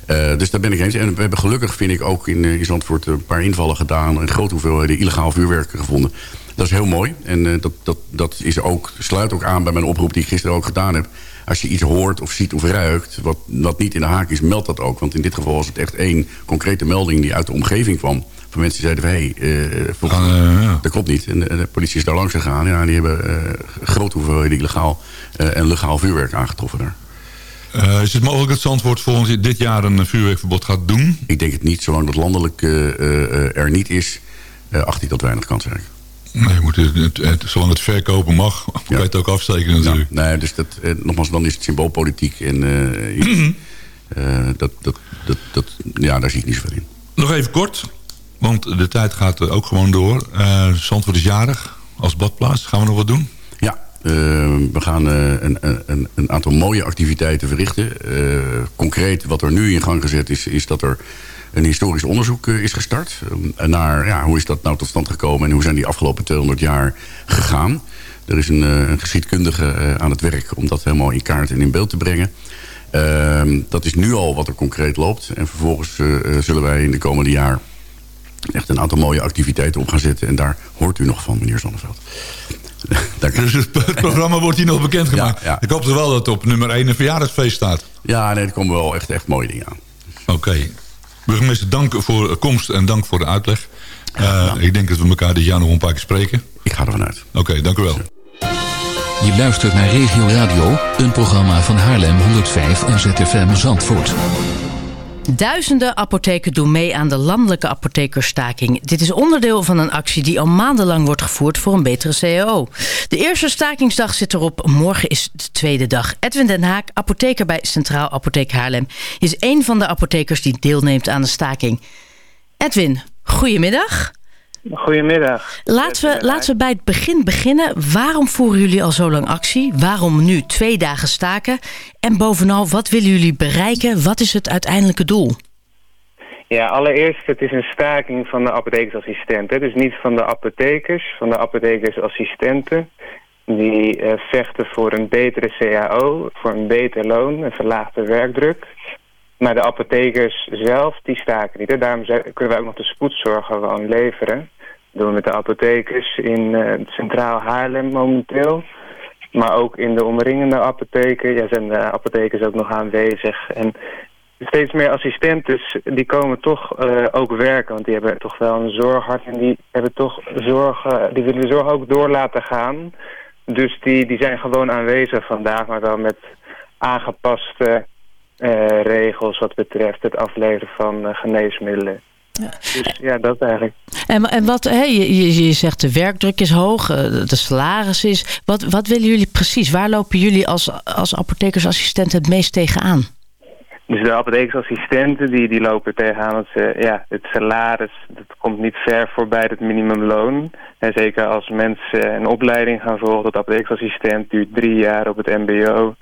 Uh, dus daar ben ik eens. En we hebben gelukkig, vind ik, ook in, in Zandvoort... een paar invallen gedaan. Een grote hoeveelheden illegaal vuurwerk gevonden. Dat is heel mooi. En dat, dat, dat is ook, sluit ook aan bij mijn oproep die ik gisteren ook gedaan heb. Als je iets hoort of ziet of ruikt wat, wat niet in de haak is, meld dat ook. Want in dit geval was het echt één concrete melding die uit de omgeving kwam. Van mensen die zeiden van, hé, hey, uh, ja. dat klopt niet. En de, de, politie is daar langs gegaan. Ja, die hebben uh, grote hoeveelheden illegaal en legaal vuurwerk aangetroffen daar. Uh, is het mogelijk dat Zandvoort volgend dit jaar een vuurwerkverbod gaat doen? Ik denk het niet. Zolang dat landelijk uh, er niet is, acht ik dat weinig kansrijk. Nee, moet het, het, het, zolang het verkopen mag, *laughs* kan je het ook afsteken natuurlijk. Ja, nee, dus dat, eh, nogmaals, dan is het symboolpolitiek. En uh, mm -hmm. dat, dat, dat, dat, ja, daar zie ik niet zoveel in. Nog even kort, want de tijd gaat ook gewoon door. Uh, Zandvoort is jarig als badplaats. Gaan we nog wat doen? Uh, we gaan uh, een, een, een, aantal mooie activiteiten verrichten. Uh, concreet wat er nu in gang gezet is, is dat er een historisch onderzoek is gestart. naar ja, hoe is dat nou tot stand gekomen en hoe zijn die afgelopen 200 jaar gegaan. Er is een, geschiedkundige aan het werk om dat helemaal in kaart en in beeld te brengen. Uh, dat is nu al wat er concreet loopt. En vervolgens zullen wij in de komende jaar echt een aantal mooie activiteiten op gaan zetten. En daar hoort u nog van, meneer Zonneveld. *laughs* dus het programma wordt hier nog bekendgemaakt. Ja, ja. Ik hoop toch wel dat het op nummer 1 een verjaardagsfeest staat. Ja, nee, er komen wel echt, echt mooie dingen aan. Oké. Okay. Burgemeester, dank voor komst en dank voor de uitleg. Uh, ik denk dat we elkaar dit jaar nog een paar keer spreken. Ik ga ervan uit. Oké, okay, dank u wel. Je luistert naar Regio Radio, een programma van Haarlem 105 en ZFM Zandvoort. Duizenden apotheken doen mee aan de landelijke apothekerstaking. Dit is onderdeel van een actie die al maandenlang wordt gevoerd voor een betere CAO. De eerste stakingsdag zit erop. Morgen is de tweede dag. Edwin Den Haak, apotheker bij Centraal Apotheek Haarlem, is een van de apothekers die deelneemt aan de staking. Edwin, goedemiddag. Goedemiddag. Laten we, laten we bij het begin beginnen. Waarom voeren jullie al zo lang actie? Waarom nu twee dagen staken? En bovenal, wat willen jullie bereiken? Wat is het uiteindelijke doel? Ja, allereerst, het is een staking van de apothekersassistenten. Dus niet van de apothekers, van de apothekersassistenten. Die uh, vechten voor een betere CAO, voor een beter loon, een verlaagde werkdruk. Maar de apothekers zelf, die staken niet. Daarom kunnen we ook nog de spoedzorg gewoon leveren. Dat doen we met de apothekers in uh, Centraal Haarlem momenteel. Maar ook in de omringende apotheken ja, zijn de apothekers ook nog aanwezig. En steeds meer assistentes die komen toch uh, ook werken. Want die hebben toch wel een zorghart en die, hebben toch zorg, uh, die willen de zorg ook door laten gaan. Dus die, die zijn gewoon aanwezig vandaag, maar wel met aangepaste uh, regels wat betreft het afleveren van geneesmiddelen. Ja. Dus ja, dat eigenlijk. En, en wat, hè, je, je zegt de werkdruk is hoog, de salaris is. Wat, wat willen jullie precies? Waar lopen jullie als, als apothekersassistent het meest tegenaan? Dus de apothekersassistenten die, die lopen tegenaan dat ze, ja, het salaris, dat komt niet ver voorbij het minimumloon. En zeker als mensen een opleiding gaan volgen tot apothekersassistent, duurt drie jaar op het mbo.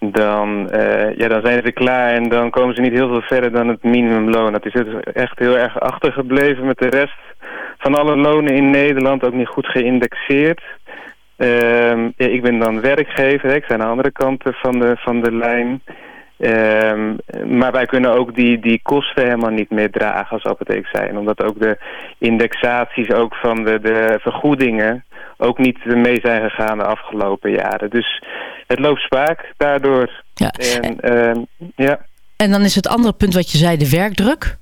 Dan, uh, ja, dan zijn ze klaar en dan komen ze niet heel veel verder dan het minimumloon. Dat is echt heel erg achtergebleven met de rest van alle lonen in Nederland, ook niet goed geïndexeerd. Ja, ik ben dan werkgever, ik zijn aan de andere kant van de, van de lijn. Um, maar wij kunnen ook die, die kosten helemaal niet meer dragen als apotheek zijn. Omdat ook de indexaties ook van de, de vergoedingen ook niet mee zijn gegaan de afgelopen jaren. Dus het loopt spaak daardoor. Ja. En, uh, ja. en dan is het andere punt wat je zei, de werkdruk?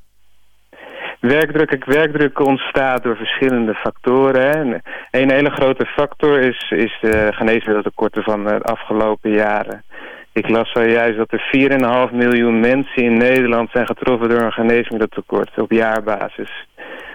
Werkdruk, werkdruk ontstaat door verschillende factoren. En een hele grote factor is, is de geneesmiddeltekorten van de afgelopen jaren. Ik las zojuist dat er 4,5 miljoen mensen in Nederland zijn getroffen door een geneesmiddeltekort op jaarbasis.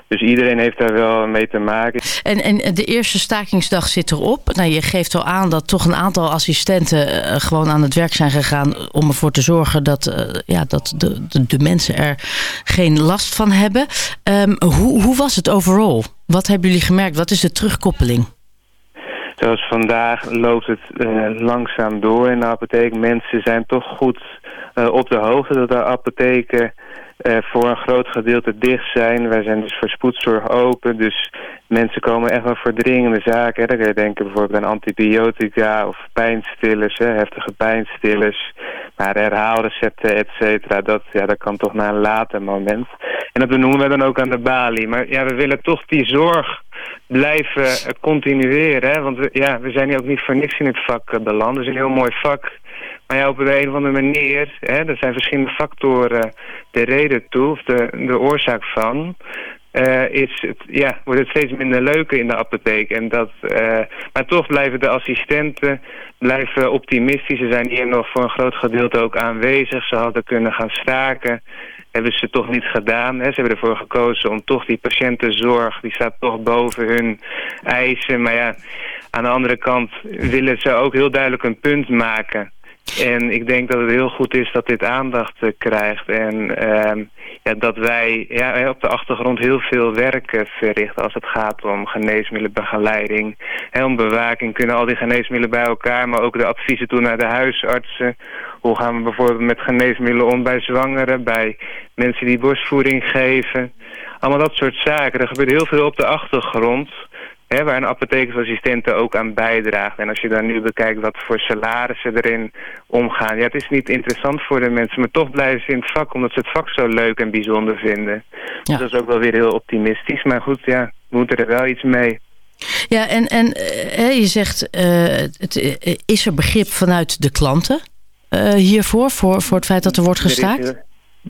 Dus iedereen heeft daar wel mee te maken. En, en de eerste stakingsdag zit erop. Nou, je geeft al aan dat toch een aantal assistenten uh, gewoon aan het werk zijn gegaan... om ervoor te zorgen dat, uh, ja, dat de, de, mensen er geen last van hebben. Um, hoe, hoe was het overal? Wat hebben jullie gemerkt? Wat is de terugkoppeling? Zoals vandaag loopt het uh, langzaam door in de apotheek. Mensen zijn toch goed uh, op de hoogte dat de apotheken uh, voor een groot gedeelte dicht zijn. Wij zijn dus voor spoedzorg open, dus mensen komen echt wel voor dringende zaken. Hè. Dan kun je denken bijvoorbeeld aan antibiotica of pijnstillers, hè, heftige pijnstillers. Maar herhaalrecepten, et cetera, dat, ja, dat kan toch naar een later moment. En dat benoemen we dan ook aan de balie. Maar ja, we willen toch die zorg blijven continueren. Hè? Want we, ja, we zijn hier ook niet voor niks in het vak beland. Het is een heel mooi vak. Maar ja, op een of andere manier, hè, er zijn verschillende factoren de reden toe, of de, de oorzaak van, uh, is het, ja, wordt het steeds minder leuker in de apotheek. En dat, maar toch blijven de assistenten blijven optimistisch. Ze zijn hier nog voor een groot gedeelte ook aanwezig. Ze hadden kunnen gaan staken. Hebben ze toch niet gedaan. Hè. Ze hebben ervoor gekozen om toch die patiëntenzorg, die staat toch boven hun eisen. Maar ja, aan de andere kant willen ze ook heel duidelijk een punt maken. En ik denk dat het heel goed is dat dit aandacht uh, krijgt. En uh, ja, dat wij ja, op de achtergrond heel veel werk uh, verrichten als het gaat om geneesmiddelenbegeleiding. En om bewaking kunnen al die geneesmiddelen bij elkaar, maar ook de adviezen toe naar de huisartsen. Hoe gaan we bijvoorbeeld met geneesmiddelen om bij zwangeren, bij mensen die borstvoeding geven. Allemaal dat soort zaken. Er gebeurt heel veel op de achtergrond hè, waar een apothekersassistent ook aan bijdraagt. En als je dan nu bekijkt wat voor salarissen erin omgaan. Ja, het is niet interessant voor de mensen, maar toch blijven ze in het vak... omdat ze het vak zo leuk en bijzonder vinden. Ja. Dus dat is ook wel weer heel optimistisch. Maar goed, ja, we moeten er wel iets mee. Ja, en, en uh, je zegt, uh, het, uh, is er begrip vanuit de klanten hiervoor... Voor, voor het feit dat er wordt gestaakt?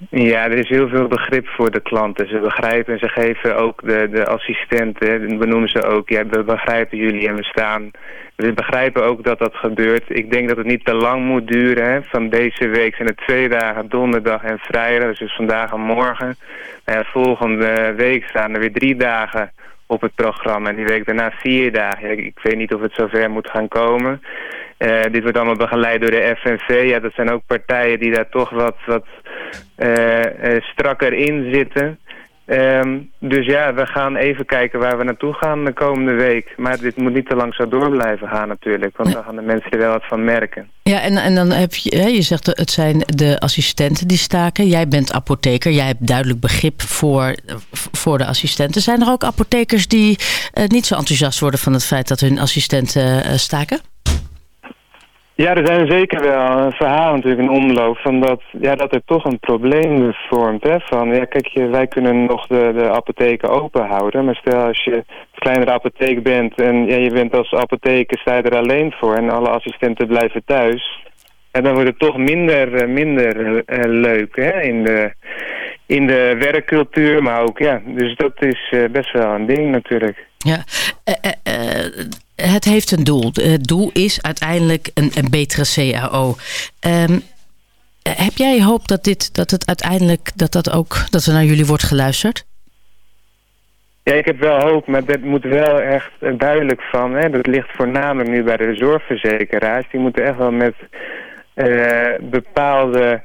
Ja, er is heel veel begrip voor de klanten. Ze begrijpen en ze geven ook de, de assistenten, benoemen ze ook, ja, we begrijpen jullie en we staan. We begrijpen ook dat dat gebeurt. Ik denk dat het niet te lang moet duren. Hè. Van deze week zijn het twee dagen, donderdag en vrijdag, dus vandaag en morgen. En volgende week staan er weer drie dagen op het programma. En die week daarna vier dagen. ik weet niet of het zover moet gaan komen. Uh, dit wordt allemaal begeleid door de FNV. Ja, dat zijn ook partijen die daar toch wat, wat uh, uh, strakker in zitten. Ehm, dus ja, we gaan even kijken waar we naartoe gaan de komende week. Maar dit moet niet te lang zo door blijven gaan natuurlijk. Want dan gaan de mensen er wel wat van merken. Ja, en, en dan heb je, je zegt het zijn de assistenten die staken. Jij bent apotheker. Jij hebt duidelijk begrip voor, voor de assistenten. Zijn er ook apothekers die niet zo enthousiast worden van het feit dat hun assistenten uh, staken? Ja, er zijn zeker wel een verhaal natuurlijk in omloop van dat, ja, dat er toch een probleem vormt. Hè, van, ja, kijk, wij kunnen nog de, de apotheken open houden, maar stel als je een kleinere apotheek bent en ja, je bent als apotheker, sta er alleen voor en alle assistenten blijven thuis. En dan wordt het toch minder, minder uh, leuk hè, in, de, in de werkcultuur, maar ook, ja, dus dat is uh, best wel een ding natuurlijk. Ja, uh, het heeft een doel. Het doel is uiteindelijk een, een betere CAO. Um, heb jij hoop dat, dit, dat het uiteindelijk dat dat ook dat er naar jullie wordt geluisterd? Ja, ik heb wel hoop, maar dat moet wel echt duidelijk van. Hè? Dat ligt voornamelijk nu bij de zorgverzekeraars. Die moeten echt wel met uh, bepaalde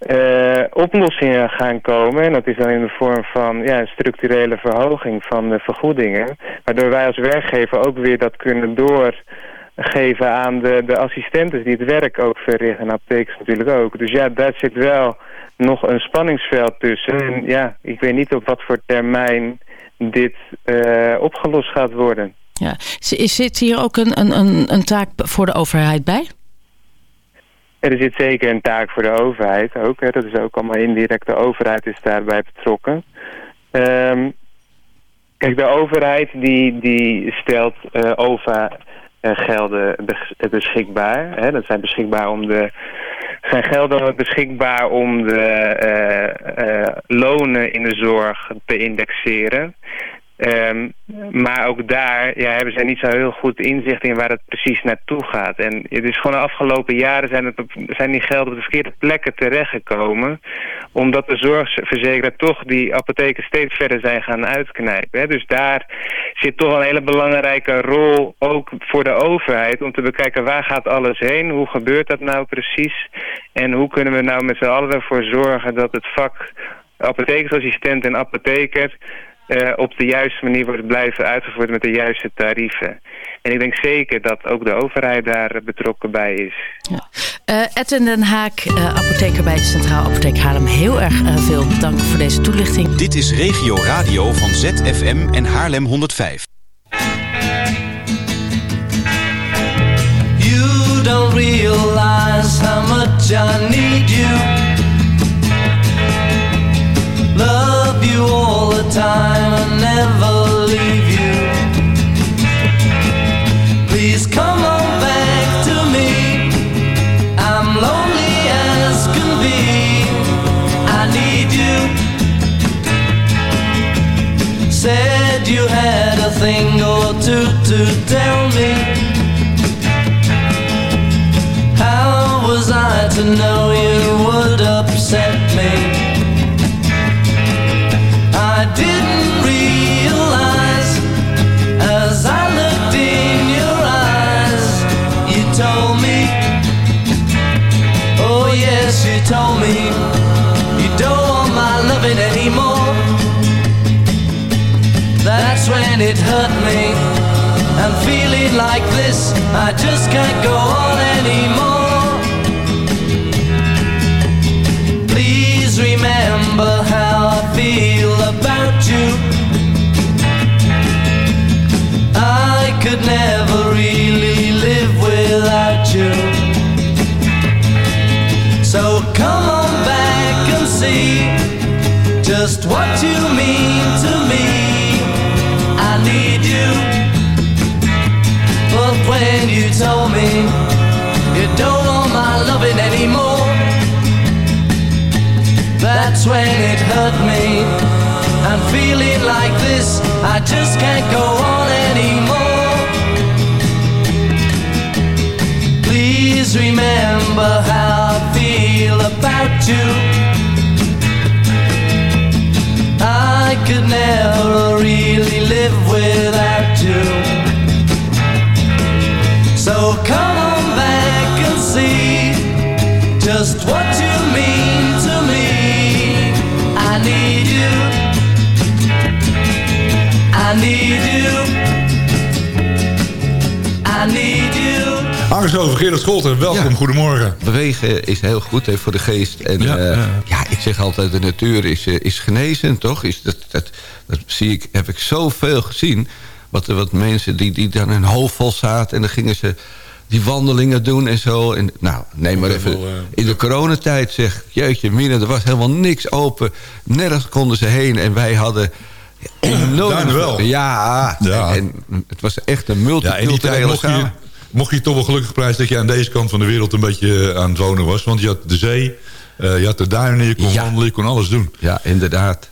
uh, oplossingen gaan komen. En dat is dan in de vorm van ja, een structurele verhoging van de vergoedingen. Waardoor wij als werkgever ook weer dat kunnen doorgeven aan de, de assistenten die het werk ook verrichten. En apothekers natuurlijk ook. Dus ja, daar zit wel nog een spanningsveld tussen. En ja, ik weet niet op wat voor termijn dit uh, opgelost gaat worden. Ja. Zit hier ook een, een, een taak voor de overheid bij? Er zit zeker een taak voor de overheid ook. Hè. Dat is ook allemaal indirect. De overheid is daarbij betrokken. Um, kijk, de overheid die, die stelt uh, OVA uh, gelden beschikbaar. Hè. Dat zijn beschikbaar om de zijn gelden beschikbaar om de uh, lonen in de zorg te indexeren. Um, maar ook daar ja, hebben zij niet zo heel goed inzicht in waar het precies naartoe gaat. En het is gewoon de afgelopen jaren zijn, het zijn die gelden op de verkeerde plekken terechtgekomen. Omdat de zorgverzekeraar toch die apotheken steeds verder zijn gaan uitknijpen. Hè. Dus daar zit toch een hele belangrijke rol ook voor de overheid. Om te bekijken waar gaat alles heen, hoe gebeurt dat nou precies. En hoe kunnen we nou met z'n allen ervoor zorgen dat het vak apothekersassistent en apotheker uh, op de juiste manier wordt blijven uitgevoerd met de juiste tarieven. En ik denk zeker dat ook de overheid daar betrokken bij is. Ja. Uh, Edwin Den Haak, uh, apotheker bij Centraal Apotheek Haarlem. Heel erg veel dank voor deze toelichting. Dit is Regio Radio van ZFM en Haarlem 105. You don't realize how much I need you. You all the time and never leave you. Please come on back to me. I'm lonely as can be. I need you. Said you had a thing or two to tell me. Like this, I just can't go on anymore. Please remember how I feel about you. I could never really live without you. So come on back and see just what you mean to me. I need you. When you told me you don't want my loving anymore, that's when it hurt me. I'm feeling like this, I just can't go on anymore. Please remember how I feel about you. I could never really live without you. So come on back and see just what you mean to me. I need you. I need you. I need you. Aangeschoven, Gerard Scholten, welkom, goedemorgen. Bewegen is heel goed hè, voor de geest. En Ja, ja, ja. ja, ik zeg altijd, de natuur is, eh, is genezen, toch? Is dat, dat, dat zie ik, heb ik zoveel gezien. Wat, wat mensen die, die dan hun hoofd vol zaten... en dan gingen ze die wandelingen doen en zo. En, nou, neem maar even... wel, eh, In de coronatijd zeg jeetje mina, er was helemaal niks open. Nergens konden ze heen. En wij hadden enorm... Wel. Ja, Ja. En, en het was echt een Ja, multiculturele mocht je, samen- mocht je toch wel gelukkig prijzen... dat je aan deze kant van de wereld een beetje eh, aan het wonen was. Want je had de zee, eh, je had de duinen, je kon wandelen, je kon alles doen. Ja, inderdaad.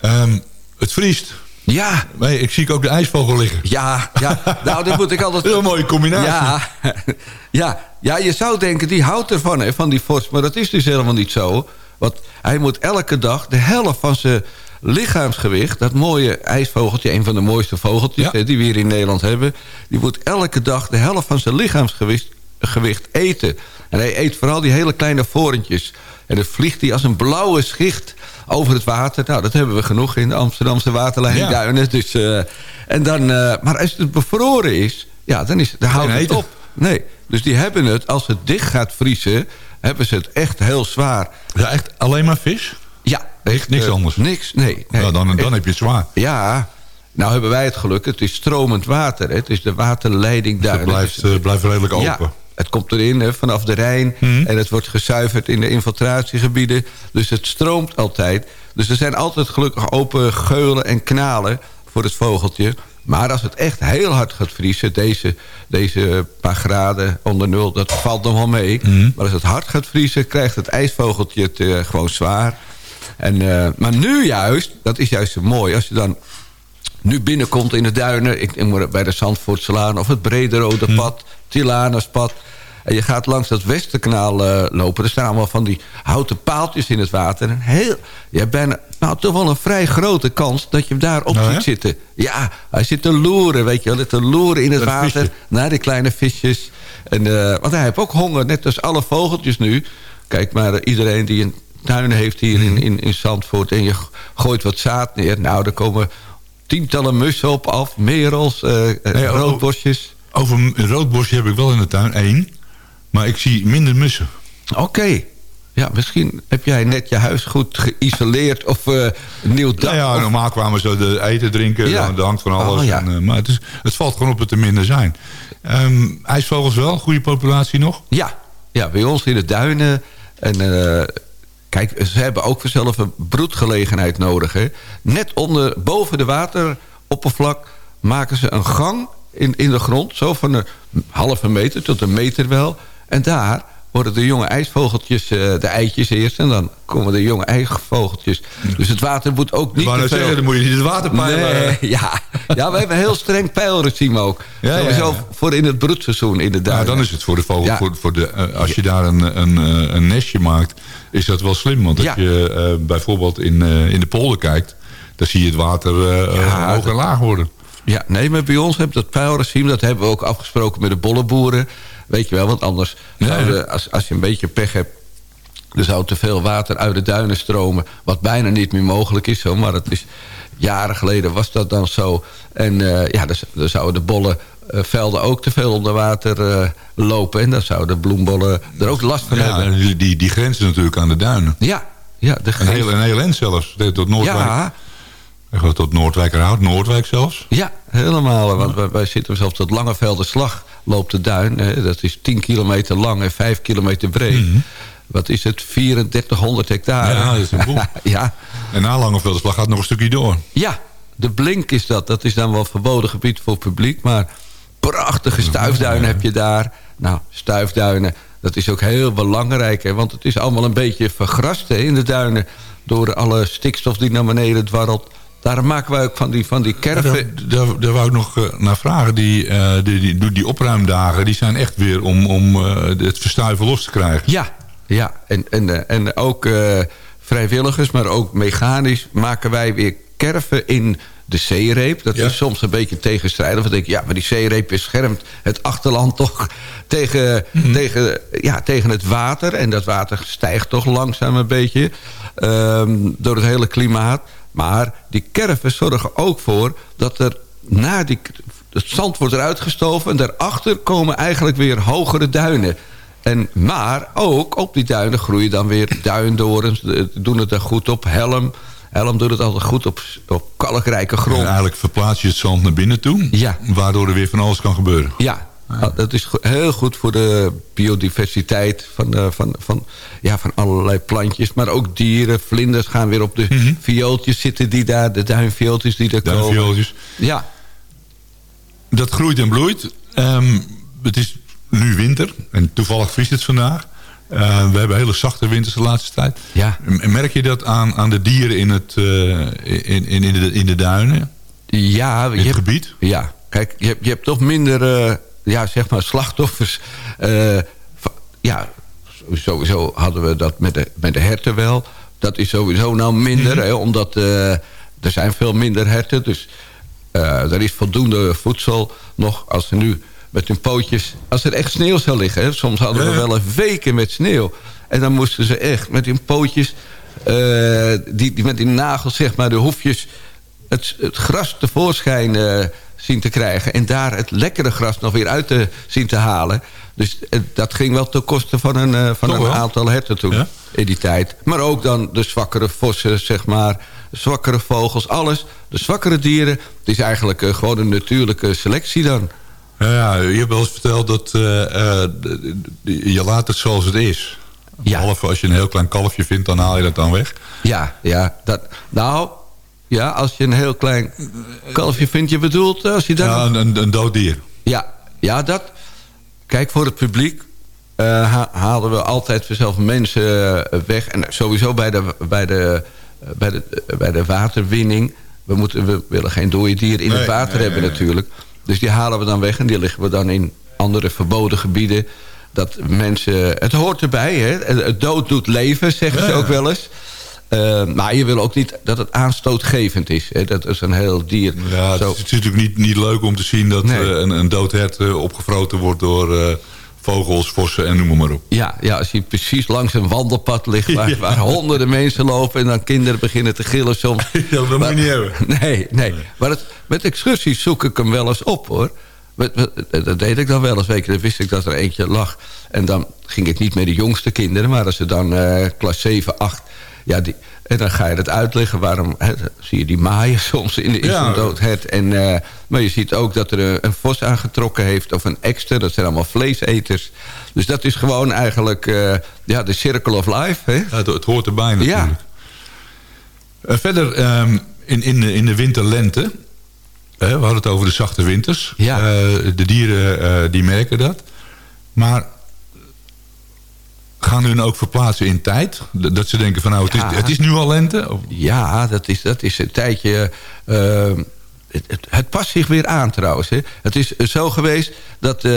Ehm, het vriest. Ja. Nee, ik zie ook de ijsvogel liggen. Ja, ja. nou dat moet ik altijd... Heel mooie combinatie. Ja, ja, ja, je zou denken, die houdt ervan, hè, van die vorst. Maar dat is dus helemaal niet zo. Want hij moet elke dag de helft van zijn lichaamsgewicht... dat mooie ijsvogeltje, een van de mooiste vogeltjes... Ja. hè, die we hier in Nederland hebben... die moet elke dag de helft van zijn lichaamsgewicht gewicht eten. En hij eet vooral die hele kleine vorentjes. En dan vliegt hij als een blauwe schicht over het water. Nou, dat hebben we genoeg in de Amsterdamse waterlijnduinen. Dus, eh, en dan, eh, maar als het bevroren is, ja, dan, is, dan houdt het op. Nee, dus die hebben het, als het dicht gaat vriezen... hebben ze het echt heel zwaar. Ja, echt alleen maar vis? Ja. Echt niks eh, anders? Niks, nee. nee. Ja, dan, dan Echt. heb je het zwaar. Ja, nou hebben wij het geluk. Het is stromend water. Hè. Het is de waterleiding daar. Het blijft, blijft redelijk open. Ja, het komt erin hè, vanaf de Rijn. Mhm. En het wordt gezuiverd in de infiltratiegebieden. Dus het stroomt altijd. Dus er zijn altijd gelukkig open geulen en knalen voor het vogeltje. Maar als het echt heel hard gaat vriezen... deze, deze paar graden onder nul, dat valt nog wel mee. Mhm. Maar als het hard gaat vriezen... krijgt het ijsvogeltje het eh, gewoon zwaar. En, eh, maar nu juist, dat is juist zo mooi... als je dan nu binnenkomt in de duinen... ik bij de Zandvoortselaan of het Brederode Hm. pad... Tilanenspad... En je gaat langs dat Westerkanaal eh, lopen. Er staan allemaal van die houten paaltjes in het water. En heel, je hebt bijna, nou toch wel een vrij grote kans dat je hem daar op Nou, ziet hè? zitten. Ja, hij zit te loeren, weet je wel. Te loeren in het Dat water visje. naar die kleine visjes. En, eh, want hij heeft ook honger, net als alle vogeltjes nu. Kijk maar, eh, iedereen die een tuin heeft hier in, in, in Zandvoort... en je gooit wat zaad neer. Nou, er komen tientallen mussen op af. Merels, Nee, oh, roodbosjes. Over een roodbosje heb ik wel in de tuin, één. Maar ik zie minder mussen. Oké. Ja, misschien heb jij net je huis goed geïsoleerd of een nieuw dak. Nou ja, normaal kwamen ze de eten drinken. Ja. Er hangt van alles. Oh, ja. en, eh, maar het, is, het valt gewoon op dat er minder zijn. Ehm, ijsvogels wel, goede populatie nog? Ja, ja, bij ons in de duinen. En eh, kijk, ze hebben ook vanzelf een broedgelegenheid nodig. Hè. Net onder, boven de wateroppervlak maken ze een gang in, in de grond. Zo van een halve meter tot een meter wel. En daar worden de jonge ijsvogeltjes, eh, de eitjes eerst... en dan komen de jonge ijsvogeltjes. Dus het water moet ook niet te zeggen, dan moet je niet het water peilen. Nee, *laughs* ja. ja, we hebben een heel streng pijlregime ook. Ja, ja, Sowieso ja. voor in het broedseizoen in de Nou, duinen. dan is het voor de vogel. Ja. Voor, voor de, eh, als je daar een, een, eh, een nestje maakt, is dat wel slim. Want als Ja. je bijvoorbeeld in, in de polder kijkt... dan zie je het water hoog en laag worden. Ja, nee, maar bij ons hebben we dat pijlregime... dat hebben we ook afgesproken met de bolleboeren. Weet je wel, want anders... Ja, zouden- ja. als, als je een beetje pech hebt... er zou te veel water uit de duinen stromen... wat bijna niet meer mogelijk is, zo, maar het is... Jaren geleden was dat dan zo. En eh, ja, dan, dan zouden de bolle eh, velden ook te veel onder water eh, lopen. En dan zouden de bloembollen er ook last van Ja, hebben. die, die, die grenzen natuurlijk aan de duinen. Ja, ja de Een grens- heel, een heel eind zelfs. Tot Noordwijk. Ja, Ik geloof tot Noordwijkerhout, Noordwijk zelfs. Ja, helemaal. Want wij, wij zitten zelfs tot Langevelderslag loopt de duin. Hè, dat is 10 kilometer lang en 5 kilometer breed. Wat is het? 3400 hectare. Mhm. Ja, dat is een boel. *laughs* ja. En na Langevelderslag gaat nog een stukje door. ja, de Blink is dat. Dat is dan wel verboden gebied voor het publiek. Maar prachtige stuifduinen heb je daar. Nou, stuifduinen, dat is ook heel belangrijk. Hè, want het is allemaal een beetje vergrast hè, in de duinen. Door alle stikstof die naar beneden dwarrelt. Daarom maken wij ook van die, van die kerven... Daar, daar, daar wou ik nog eh, naar vragen. Die, eh, die, die, die opruimdagen die zijn echt weer om, om eh, het verstuiven los te krijgen. Ja, ja. En, en, en ook vrijwilligers, maar ook mechanisch... maken wij weer kerven in de zeereep. Dat Ja. is soms een beetje tegenstrijdig. Want ik denk, ja, maar die zeereep beschermt het achterland toch *laughs* tegen, Mhm. tegen, ja, tegen het water. En dat water stijgt toch langzaam een beetje ehm, door het hele klimaat. Maar die kerven zorgen ook voor dat er na die, het zand wordt eruit gestoven... en daarachter komen eigenlijk weer hogere duinen. En, maar ook op die duinen groeien dan weer duindorens. de- Doen het er goed op. Helm. Helm doet het altijd goed op, op kalkrijke En grond. eigenlijk verplaats je het zand naar binnen toe. Ja. Waardoor er weer van alles kan gebeuren. Ja, Ah, dat is go- heel goed voor de biodiversiteit van, eh, van, van, ja, van allerlei plantjes. Maar ook dieren, vlinders gaan weer op de viooltjes zitten die daar, de duinviooltjes die er komen. Duinviooltjes. Ja. Dat groeit en bloeit. Ehm, het is nu winter en toevallig vriest het vandaag. Eh, we hebben hele zachte winters de laatste tijd. Ja. Merk je dat aan, aan de dieren in, het, eh, in, in, in, de, in de duinen? Ja, in het gebied? Ja, kijk, je, hebt- je hebt toch minder ja, zeg maar slachtoffers. Eh, ja, sowieso hadden we dat met de, met de herten wel. Dat is sowieso nou minder, Mhm. hè, omdat eh, er zijn veel minder herten. Dus eh, er is voldoende voedsel nog als ze nu met hun pootjes... Als er echt sneeuw zou liggen, hè, soms hadden we wel een weken met sneeuw. En dan moesten ze echt met hun pootjes... die, die met die nagels, zeg maar, de hoefjes het, het gras tevoorschijn zien te krijgen... en daar het lekkere gras nog weer uit te zien te halen. Dus eh, dat ging wel ten koste van een, eh, van Toch een wel? aantal herten toen, Ja? in die tijd. Maar ook dan de zwakkere vossen, zeg maar, zwakkere vogels, alles. De zwakkere dieren, het is eigenlijk eh, gewoon een natuurlijke selectie dan. Ja, ja, je hebt wel eens verteld dat je laat het zoals het is. Behalve als je een heel klein kalfje vindt, dan haal je dat dan weg. Ja, ja. Dat, nou, ja, als je een heel klein kalfje vindt, je bedoelt... eh, Als je dan Ja, een, een, dood dier. Ja, ja, dat... Kijk, voor het publiek eh, ha- haalden we altijd zelf mensen eh, weg. En sowieso bij de, bij de, bij de, bij de waterwinning. We, moeten, we willen geen dode dieren in Nee, het water nee, hebben nee. natuurlijk. Dus die halen we dan weg en die leggen we dan in andere verboden gebieden. Dat mensen... Het hoort erbij, hè. Het dood doet leven, zeggen ze ook wel eens. Eh, maar je wil ook niet dat het aanstootgevend is. Hè. Dat is een heel dier. Ja, het, Zo- is, het is natuurlijk niet, niet leuk om te zien dat Nee. eh, een, een dood hert eh, opgefroten wordt door vogels, vossen en noem maar op. Ja, ja, als je precies langs een wandelpad ligt... waar, *laughs* Ja. waar honderden mensen lopen... en dan kinderen beginnen te gillen soms. *laughs* Ja, dat moet je niet hebben. *laughs* Nee, nee. Maar het, met excursies zoek ik hem wel eens op, hoor. Dat deed ik dan wel eens. Je, dan wist ik dat er eentje lag. En dan ging ik niet met de jongste kinderen... maar als ze dan klas 7, 8... Ja, die, en dan ga je het uitleggen waarom... Zie je die maaien soms in, in Ja. zo'n. En, eh, maar je ziet ook dat er een, een vos aangetrokken heeft... of een ekster, dat zijn allemaal vleeseters. Dus dat is gewoon eigenlijk eh, ja, de circle of life. Hè? Ja, het, het hoort erbij natuurlijk. Ja. Eh, verder, ehm, in, in, de, in de winterlente... we hadden het over de zachte winters. Ja. De dieren die merken dat. Maar gaan hun ook verplaatsen in tijd? Dat ze denken van nou, het, Ja. is, het is nu al lente? Of- Ja, dat is, dat is een tijdje... eh, het, het, het past zich weer aan trouwens. Hè. Het is zo geweest dat eh,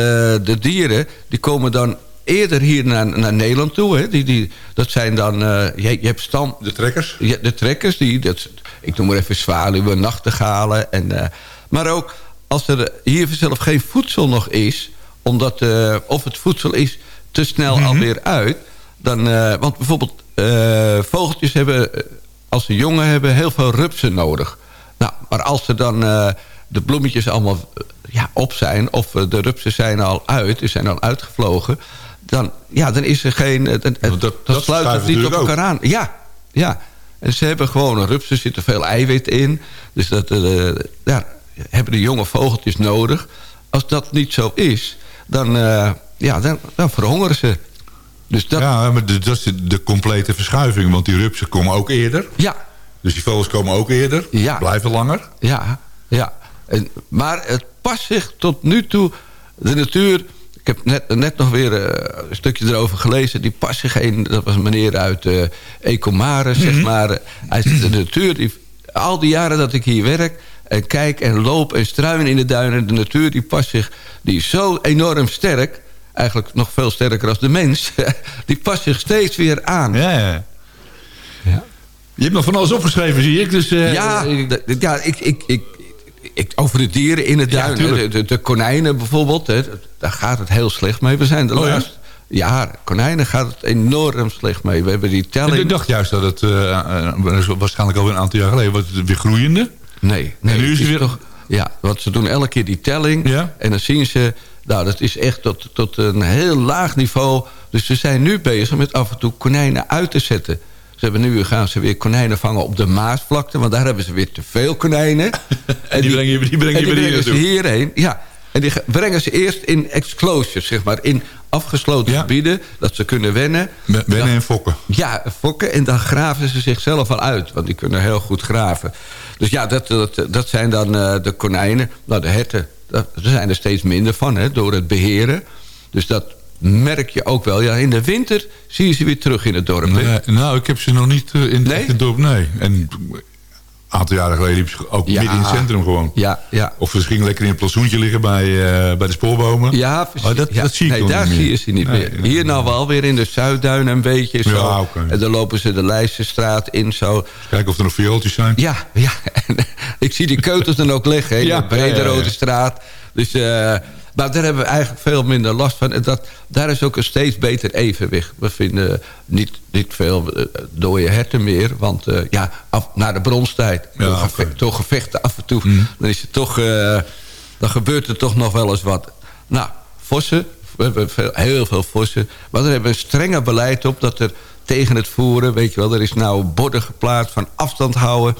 de dieren... die komen dan eerder hier naar, naar Nederland toe. Hè. Die, die, dat zijn dan... eh, je, je hebt stam... De trekkers? Ja, de trekkers. Die, dat, ik noem maar even zwaluwen, nachtegalen. En, maar ook als er hier zelf geen voedsel nog is... omdat of het voedsel is te snel alweer uit... Dan, eh, want bijvoorbeeld eh, vogeltjes hebben... eh, als ze jongen hebben heel veel rupsen nodig. Nou, maar als er dan de bloemetjes allemaal ja, op zijn... of de rupsen zijn al uit, die zijn al uitgevlogen... dan, ja, dan is er geen... dan, dat- dat sluit het niet op elkaar aan. Ja, ja. En ze hebben gewoon een rups, er zit er veel eiwit in. Dus dat ja, hebben de jonge vogeltjes nodig. Als dat niet zo is, dan, ja, dan, dan verhongeren ze. Dus dat, Ja, maar de- dat is de, de complete verschuiving. Want die rupsen komen ook eerder. ja, Dus die vogels komen ook eerder. Ja. Blijven langer. ja, ja. En, maar het past zich tot nu toe... De natuur... Ik heb net, net nog weer eh, een stukje erover gelezen. Die past zich een... Dat was een meneer uit eh Ecomare, zeg maar. Hij zegt, de natuur... Die, al die jaren dat ik hier werk... En kijk en loop en struin in de duinen. De natuur die past zich... Die is zo enorm sterk... Eigenlijk nog veel sterker als de mens. *laughs* die past zich steeds weer aan. Ja, ja. Je hebt nog van alles opgeschreven, zie ik. Dus, eh, Ja, ik- ja ik, ik, ik, ik, over de dieren in het Ja, duin. de, de, de konijnen bijvoorbeeld. Hè, daar gaat het heel slecht mee. We zijn de Oh, ja? laatste... Ja, konijnen gaat het enorm slecht mee. We hebben die ik telling... dacht juist dat het, eh, waarschijnlijk alweer een aantal jaar geleden, was het weer groeiende. Nee, nee. en nu is het het weer... toch... Ja, want ze doen elke keer die telling. En dan zien ze... Nou, dat is echt tot, tot een heel laag niveau. Dus ze zijn nu bezig met af en toe konijnen uit te zetten. Ze hebben nu gaan ze weer konijnen vangen op de Maasvlakte. Want daar hebben ze weer te veel konijnen. en die, breng je, die breng je en die brengen ze hierheen. Ja, en die ge- brengen ze eerst in exclosures, zeg maar. In afgesloten gebieden, dat ze kunnen wennen. Wennen en fokken. Ja, fokken. En dan graven ze zichzelf al uit. Want die kunnen heel goed graven. Dus ja, dat, dat, dat zijn dan eh, de konijnen. Nou, de herten, er zijn er steeds minder van, hè, door het beheren. Dus dat merk je ook wel. Ja, in de winter zie je ze weer terug in het dorp. Nee, nou, ik heb ze nog niet eh, in echt het dorp. Nee. En aantal jaren geleden liep ze ook midden in het centrum gewoon. Ja, ja. Of ze gingen lekker in een plantsoentje liggen bij, eh, bij de spoorbomen. Ja, precies. Maar dat, Ja. dat zie ik nee, daar niet zie meer. je ze niet Nee, meer. Hier nou wel weer in de Zuidduin een beetje zo. Ja, oké. En dan lopen ze de Leijsterstraat in zo. Kijken of er nog viooltjes zijn. Ja, ja. *laughs* Ik zie die keutels dan ook liggen. Ja, de Brede ja, ja, ja. Rode Straat. Dus, eh, maar daar hebben we eigenlijk veel minder last van. En dat, daar is ook een steeds beter evenwicht. We vinden niet, niet veel eh, dode herten meer. Want eh, ja, af, naar de bronstijd. door, geve- door gevechten af en toe. Mhm. Dan, is het toch, eh, dan gebeurt er toch nog wel eens wat. Nou, vossen. We hebben veel, heel veel vossen. Maar daar hebben we een strenger beleid op. Dat er tegen het voeren, weet je wel... er is nou borden geplaatst van afstand houden.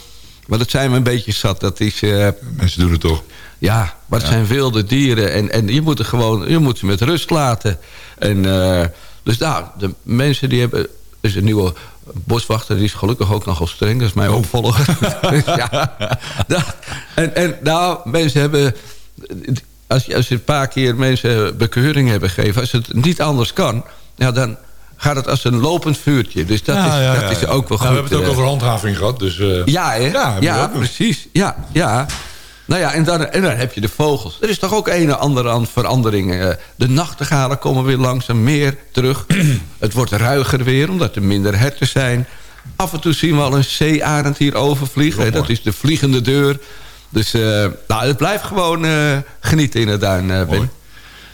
Maar dat zijn we een beetje zat. Dat is... eh, Mensen doen het toch. ja, maar het zijn wilde dieren. En, en je moet, er gewoon, je moet ze met rust laten. En, eh, dus nou, de mensen die hebben... Is een nieuwe boswachter, die is gelukkig ook nogal streng. Dat is mijn opvolger. Dus *laughs* ja, dat, en, en nou, mensen hebben... Als je, als je een paar keer mensen bekeuring hebben gegeven... als het niet anders kan, ja, dan gaat het als een lopend vuurtje. Dus dat, Ja, is, ja, dat ja, is ook wel Nou, goed. we hebben het ook eh. over handhaving gehad. Dus, eh, Ja, hè? Ja, precies. Ja, ja. Nou ja, en dan, en dan heb je de vogels. Er is toch ook een en ander aan verandering. Eh, De nachtegalen komen weer langzaam meer terug. *clears throat* het wordt ruiger weer, omdat er minder herten zijn. Af en toe zien we al een zeearend hier overvliegen. Dat is de vliegende deur. Dus eh, nou, het blijft gewoon genieten in het duin, Ben.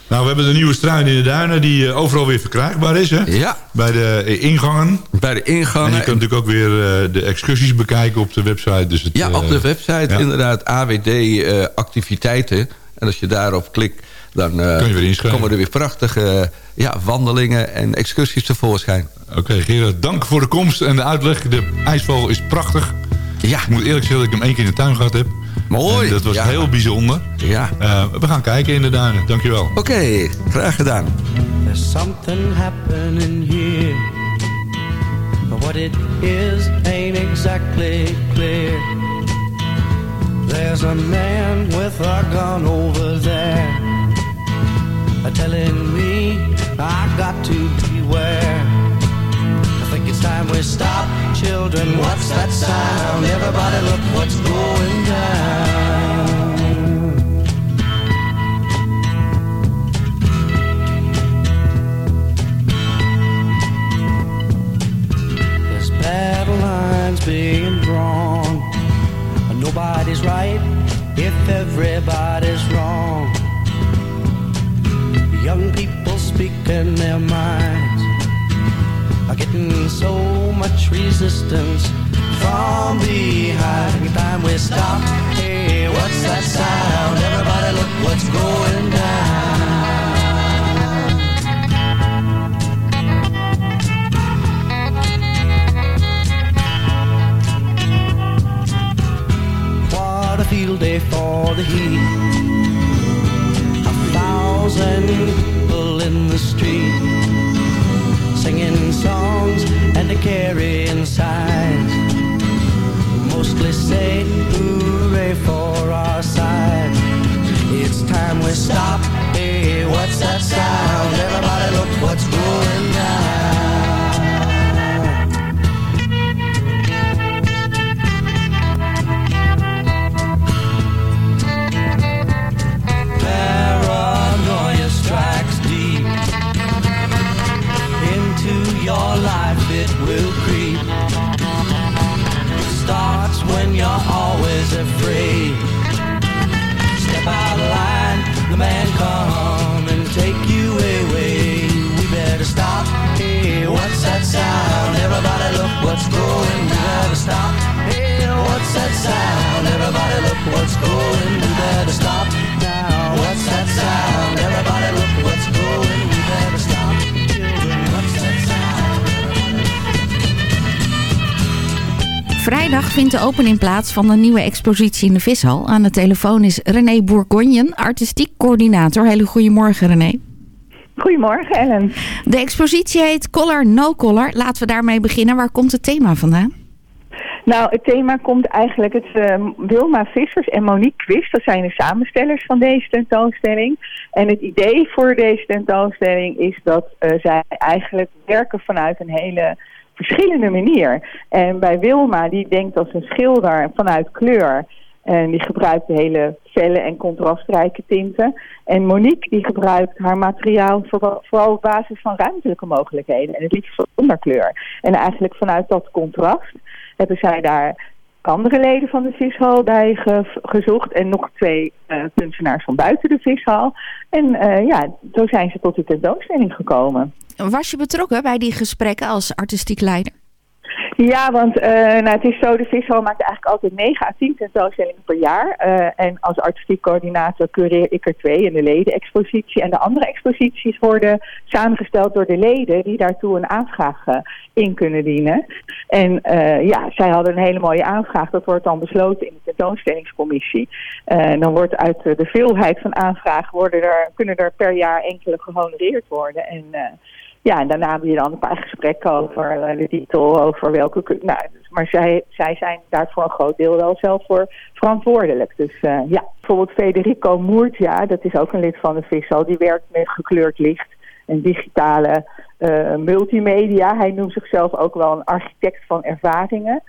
Nou, we hebben de nieuwe struin in de duinen die eh, overal weer verkrijgbaar is. Hè? Ja. Bij de eh, ingangen. Bij de ingangen. En je kunt natuurlijk ook weer eh, de excursies bekijken op de website. Dus het, Ja, op de website ja. inderdaad AWD activiteiten. En als je daarop klikt, dan komen er weer prachtige ja, wandelingen en excursies tevoorschijn. Oké, Gerard, dank voor de komst en de uitleg. De ijsvogel is prachtig. Ja. Ik moet eerlijk zeggen dat ik hem één keer in de tuin gehad heb. Mooi. En dat was Ja. heel bijzonder. Ja. Eh, we gaan kijken in de duinen. Dankjewel. Oké, graag gedaan. There's something happening here. But what it is ain't exactly clear. There's a man with a gun over there. Telling me I got to beware. Children, what's that sound? Everybody look what's going down. There's battle lines being drawn. Nobody's right if everybody's wrong. Young people speaking their minds are getting so much resistance from behind. Every time we stop, hey, what's that sound? Everybody look what's going down. What a field day for the heat. A thousand people in the street singing songs and carrying signs. Mostly say hooray for our side. It's time we stop. Hey, what's that sound? Everybody look what's going down. Always afraid. Step out of line, the man come and take you away. We better stop. Hey, what's that sound? Everybody look what's going. We better stop. Hey, what's that sound? Everybody look what's vindt de opening plaats van een nieuwe expositie in de Vishal. Aan de telefoon is René Bourgonjen, artistiek coördinator. Hele goedemorgen René. Goedemorgen Ellen. De expositie heet Color No Color. Laten we daarmee beginnen. Waar komt het thema vandaan? Nou, het thema komt eigenlijk het uh, Wilma Vissers en Monique Quist. Dat zijn de samenstellers van deze tentoonstelling. En het idee voor deze tentoonstelling is dat uh, zij eigenlijk werken vanuit een hele verschillende manier. En bij Wilma, die denkt als een schilder vanuit kleur. En die gebruikt hele felle en contrastrijke tinten. En Monique die gebruikt haar materiaal vooral op basis van ruimtelijke mogelijkheden. En het liefst zonder kleur. En eigenlijk vanuit dat contrast hebben zij daar andere leden van de vishal bij gezocht. En nog twee uh, van buiten de vishal. En uh, ja, zo zijn ze tot die tentoonstelling gekomen. Was je betrokken bij die gesprekken als artistiek leider? Ja, want uh, nou, het is zo, de Vishal maakt eigenlijk altijd 9 à 10 tentoonstellingen per jaar. Uh, en als artistiek coördinator cureer ik er twee in de ledenexpositie. En de andere exposities worden samengesteld door de leden die daartoe een aanvraag uh, in kunnen dienen. En ja, zij hadden een hele mooie aanvraag. Dat wordt dan besloten in de tentoonstellingscommissie. dan wordt uit de veelheid van aanvragen worden er, kunnen er per jaar enkele gehonoreerd worden. En ja, en daarna heb je dan een paar gesprekken over uh, de titel, over welke... Nou, maar zij, zij zijn daar voor een groot deel wel zelf voor verantwoordelijk. Dus uh, ja, bijvoorbeeld Federico Moertja, dat is ook een lid van de VISO, die werkt met gekleurd licht en digitale uh, multimedia. Hij noemt zichzelf ook wel een architect van ervaringen.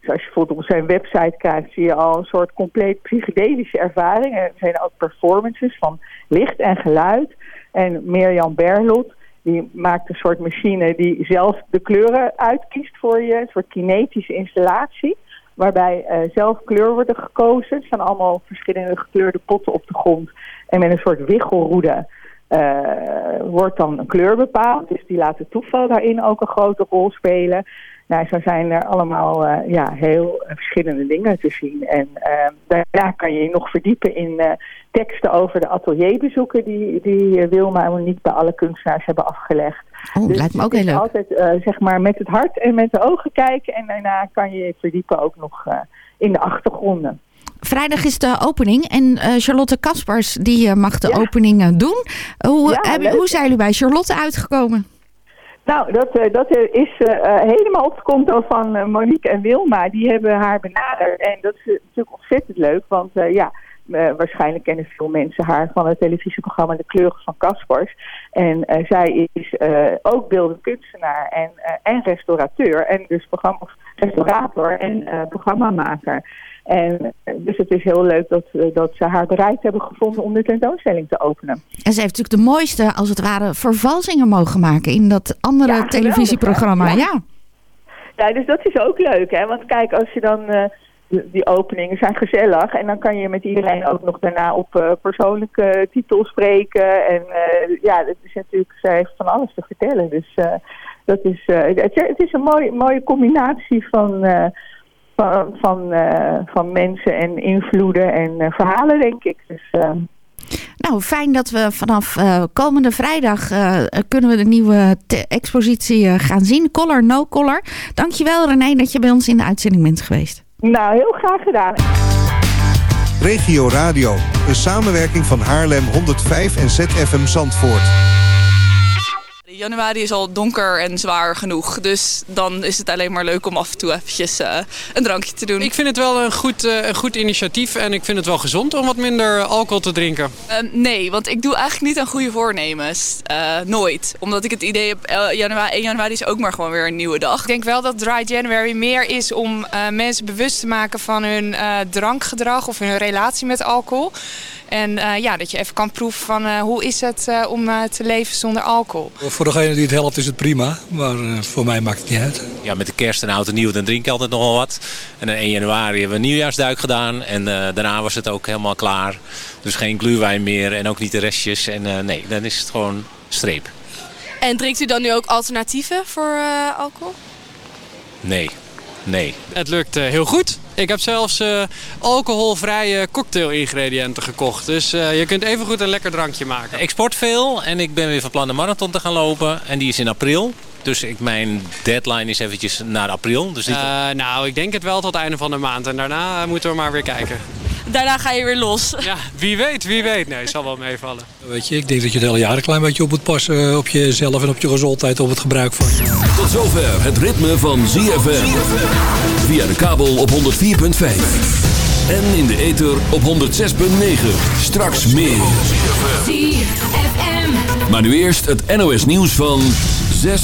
Dus als je bijvoorbeeld op zijn website kijkt, zie je al een soort compleet psychedelische ervaringen. Er zijn ook performances van licht en geluid. En Mirjam Berlot, die maakt een soort machine die zelf de kleuren uitkiest voor je. Een soort kinetische installatie. Waarbij uh, zelf kleur worden gekozen. Er staan allemaal verschillende gekleurde potten op de grond. En met een soort wiggelroede uh, wordt dan een kleur bepaald. Dus die laat het toeval daarin ook een grote rol spelen. Nou, zo zijn er allemaal uh, ja, heel verschillende dingen te zien. En daarna kan je je nog verdiepen in teksten over de atelierbezoeken die, die Wilma en Monique bij alle kunstenaars hebben afgelegd. Oh, dus lijkt me ook heel leuk. altijd zeg maar met het hart en met de ogen kijken en daarna kan je je verdiepen ook nog in de achtergronden. Vrijdag is de opening en Charlotte Kaspers die mag de ja. opening doen. Hoe, ja, hebben, hoe zijn jullie bij Charlotte uitgekomen? Nou, dat, uh, dat is uh, helemaal op het konto van Monique en Wilma. Die hebben haar benaderd. En dat is natuurlijk ontzettend leuk. Want ja, waarschijnlijk kennen veel mensen haar van het televisieprogramma De Kleuren van Kaspers. En zij is ook beeldend kunstenaar en, en restaurateur. En dus programma, restaurator en programmamaker. En dus het is heel leuk dat, dat ze haar bereid hebben gevonden om de tentoonstelling te openen. En ze heeft natuurlijk de mooiste, als het ware, vervalsingen mogen maken in dat andere ja, televisieprogramma. Ja. ja. Ja. dus dat is ook leuk, hè? Want kijk, als je dan die openingen zijn gezellig. En dan kan je met iedereen ook nog daarna op uh, persoonlijke titel spreken. En uh, ja, het is natuurlijk, zij heeft van alles te vertellen. Dus uh, dat is, het, het, is een mooie, mooie combinatie van, van, van, van mensen en invloeden en verhalen, denk ik. Dus, nou, fijn dat we vanaf komende vrijdag kunnen we de nieuwe expositie gaan zien. Color, no color. Dankjewel René dat je bij ons in de uitzending bent geweest. Nou, heel graag gedaan. Regio Radio, een samenwerking van Haarlem 105 en ZFM Zandvoort. Januari is al donker en zwaar genoeg. Dus dan is het alleen maar leuk om af en toe eventjes uh, een drankje te doen. Ik vind het wel een goed, uh, een goed initiatief. En ik vind het wel gezond om wat minder alcohol te drinken. Uh, nee, want ik doe eigenlijk niet aan goede voornemens. nooit. Omdat ik het idee heb, januari, 1 januari is ook maar gewoon weer een nieuwe dag. Ik denk wel dat Dry January meer is om mensen bewust te maken van hun drankgedrag of hun relatie met alcohol. En uh, ja, dat je even kan proeven van uh, hoe is het uh, om te leven zonder alcohol. Voor degene die het helpt is het prima, maar voor mij maakt het niet uit. Ja, met de kerst en oud en nieuw dan drink je altijd nogal wat. En dan 1 januari hebben we een nieuwjaarsduik gedaan en daarna was het ook helemaal klaar. Dus geen gluwijn meer en ook niet de restjes. En nee, dan is het gewoon streep. En drinkt u dan nu ook alternatieven voor alcohol? Nee, nee. Het lukt heel goed. Ik heb zelfs uh, alcoholvrije cocktail-ingrediënten gekocht. Dus uh, je kunt even goed een lekker drankje maken. Ik sport veel en ik ben weer van plan de marathon te gaan lopen. En die is in april. Dus ik, mijn deadline is eventjes naar april. Dus niet... Eh, nou, ik denk het wel tot het einde van de maand. En daarna eh, moeten we maar weer kijken. Daarna ga je weer los. Ja, wie weet, wie weet. Nee, zal wel meevallen. Weet je, ik denk dat je het hele jaar een klein beetje op moet passen. eh, Op jezelf en op je gezondheid, op het gebruik van. Tot zover het ritme van ZFM. Via de kabel op 104.5. En in de ether op 106.9. Straks meer. Maar nu eerst het NOS nieuws van 6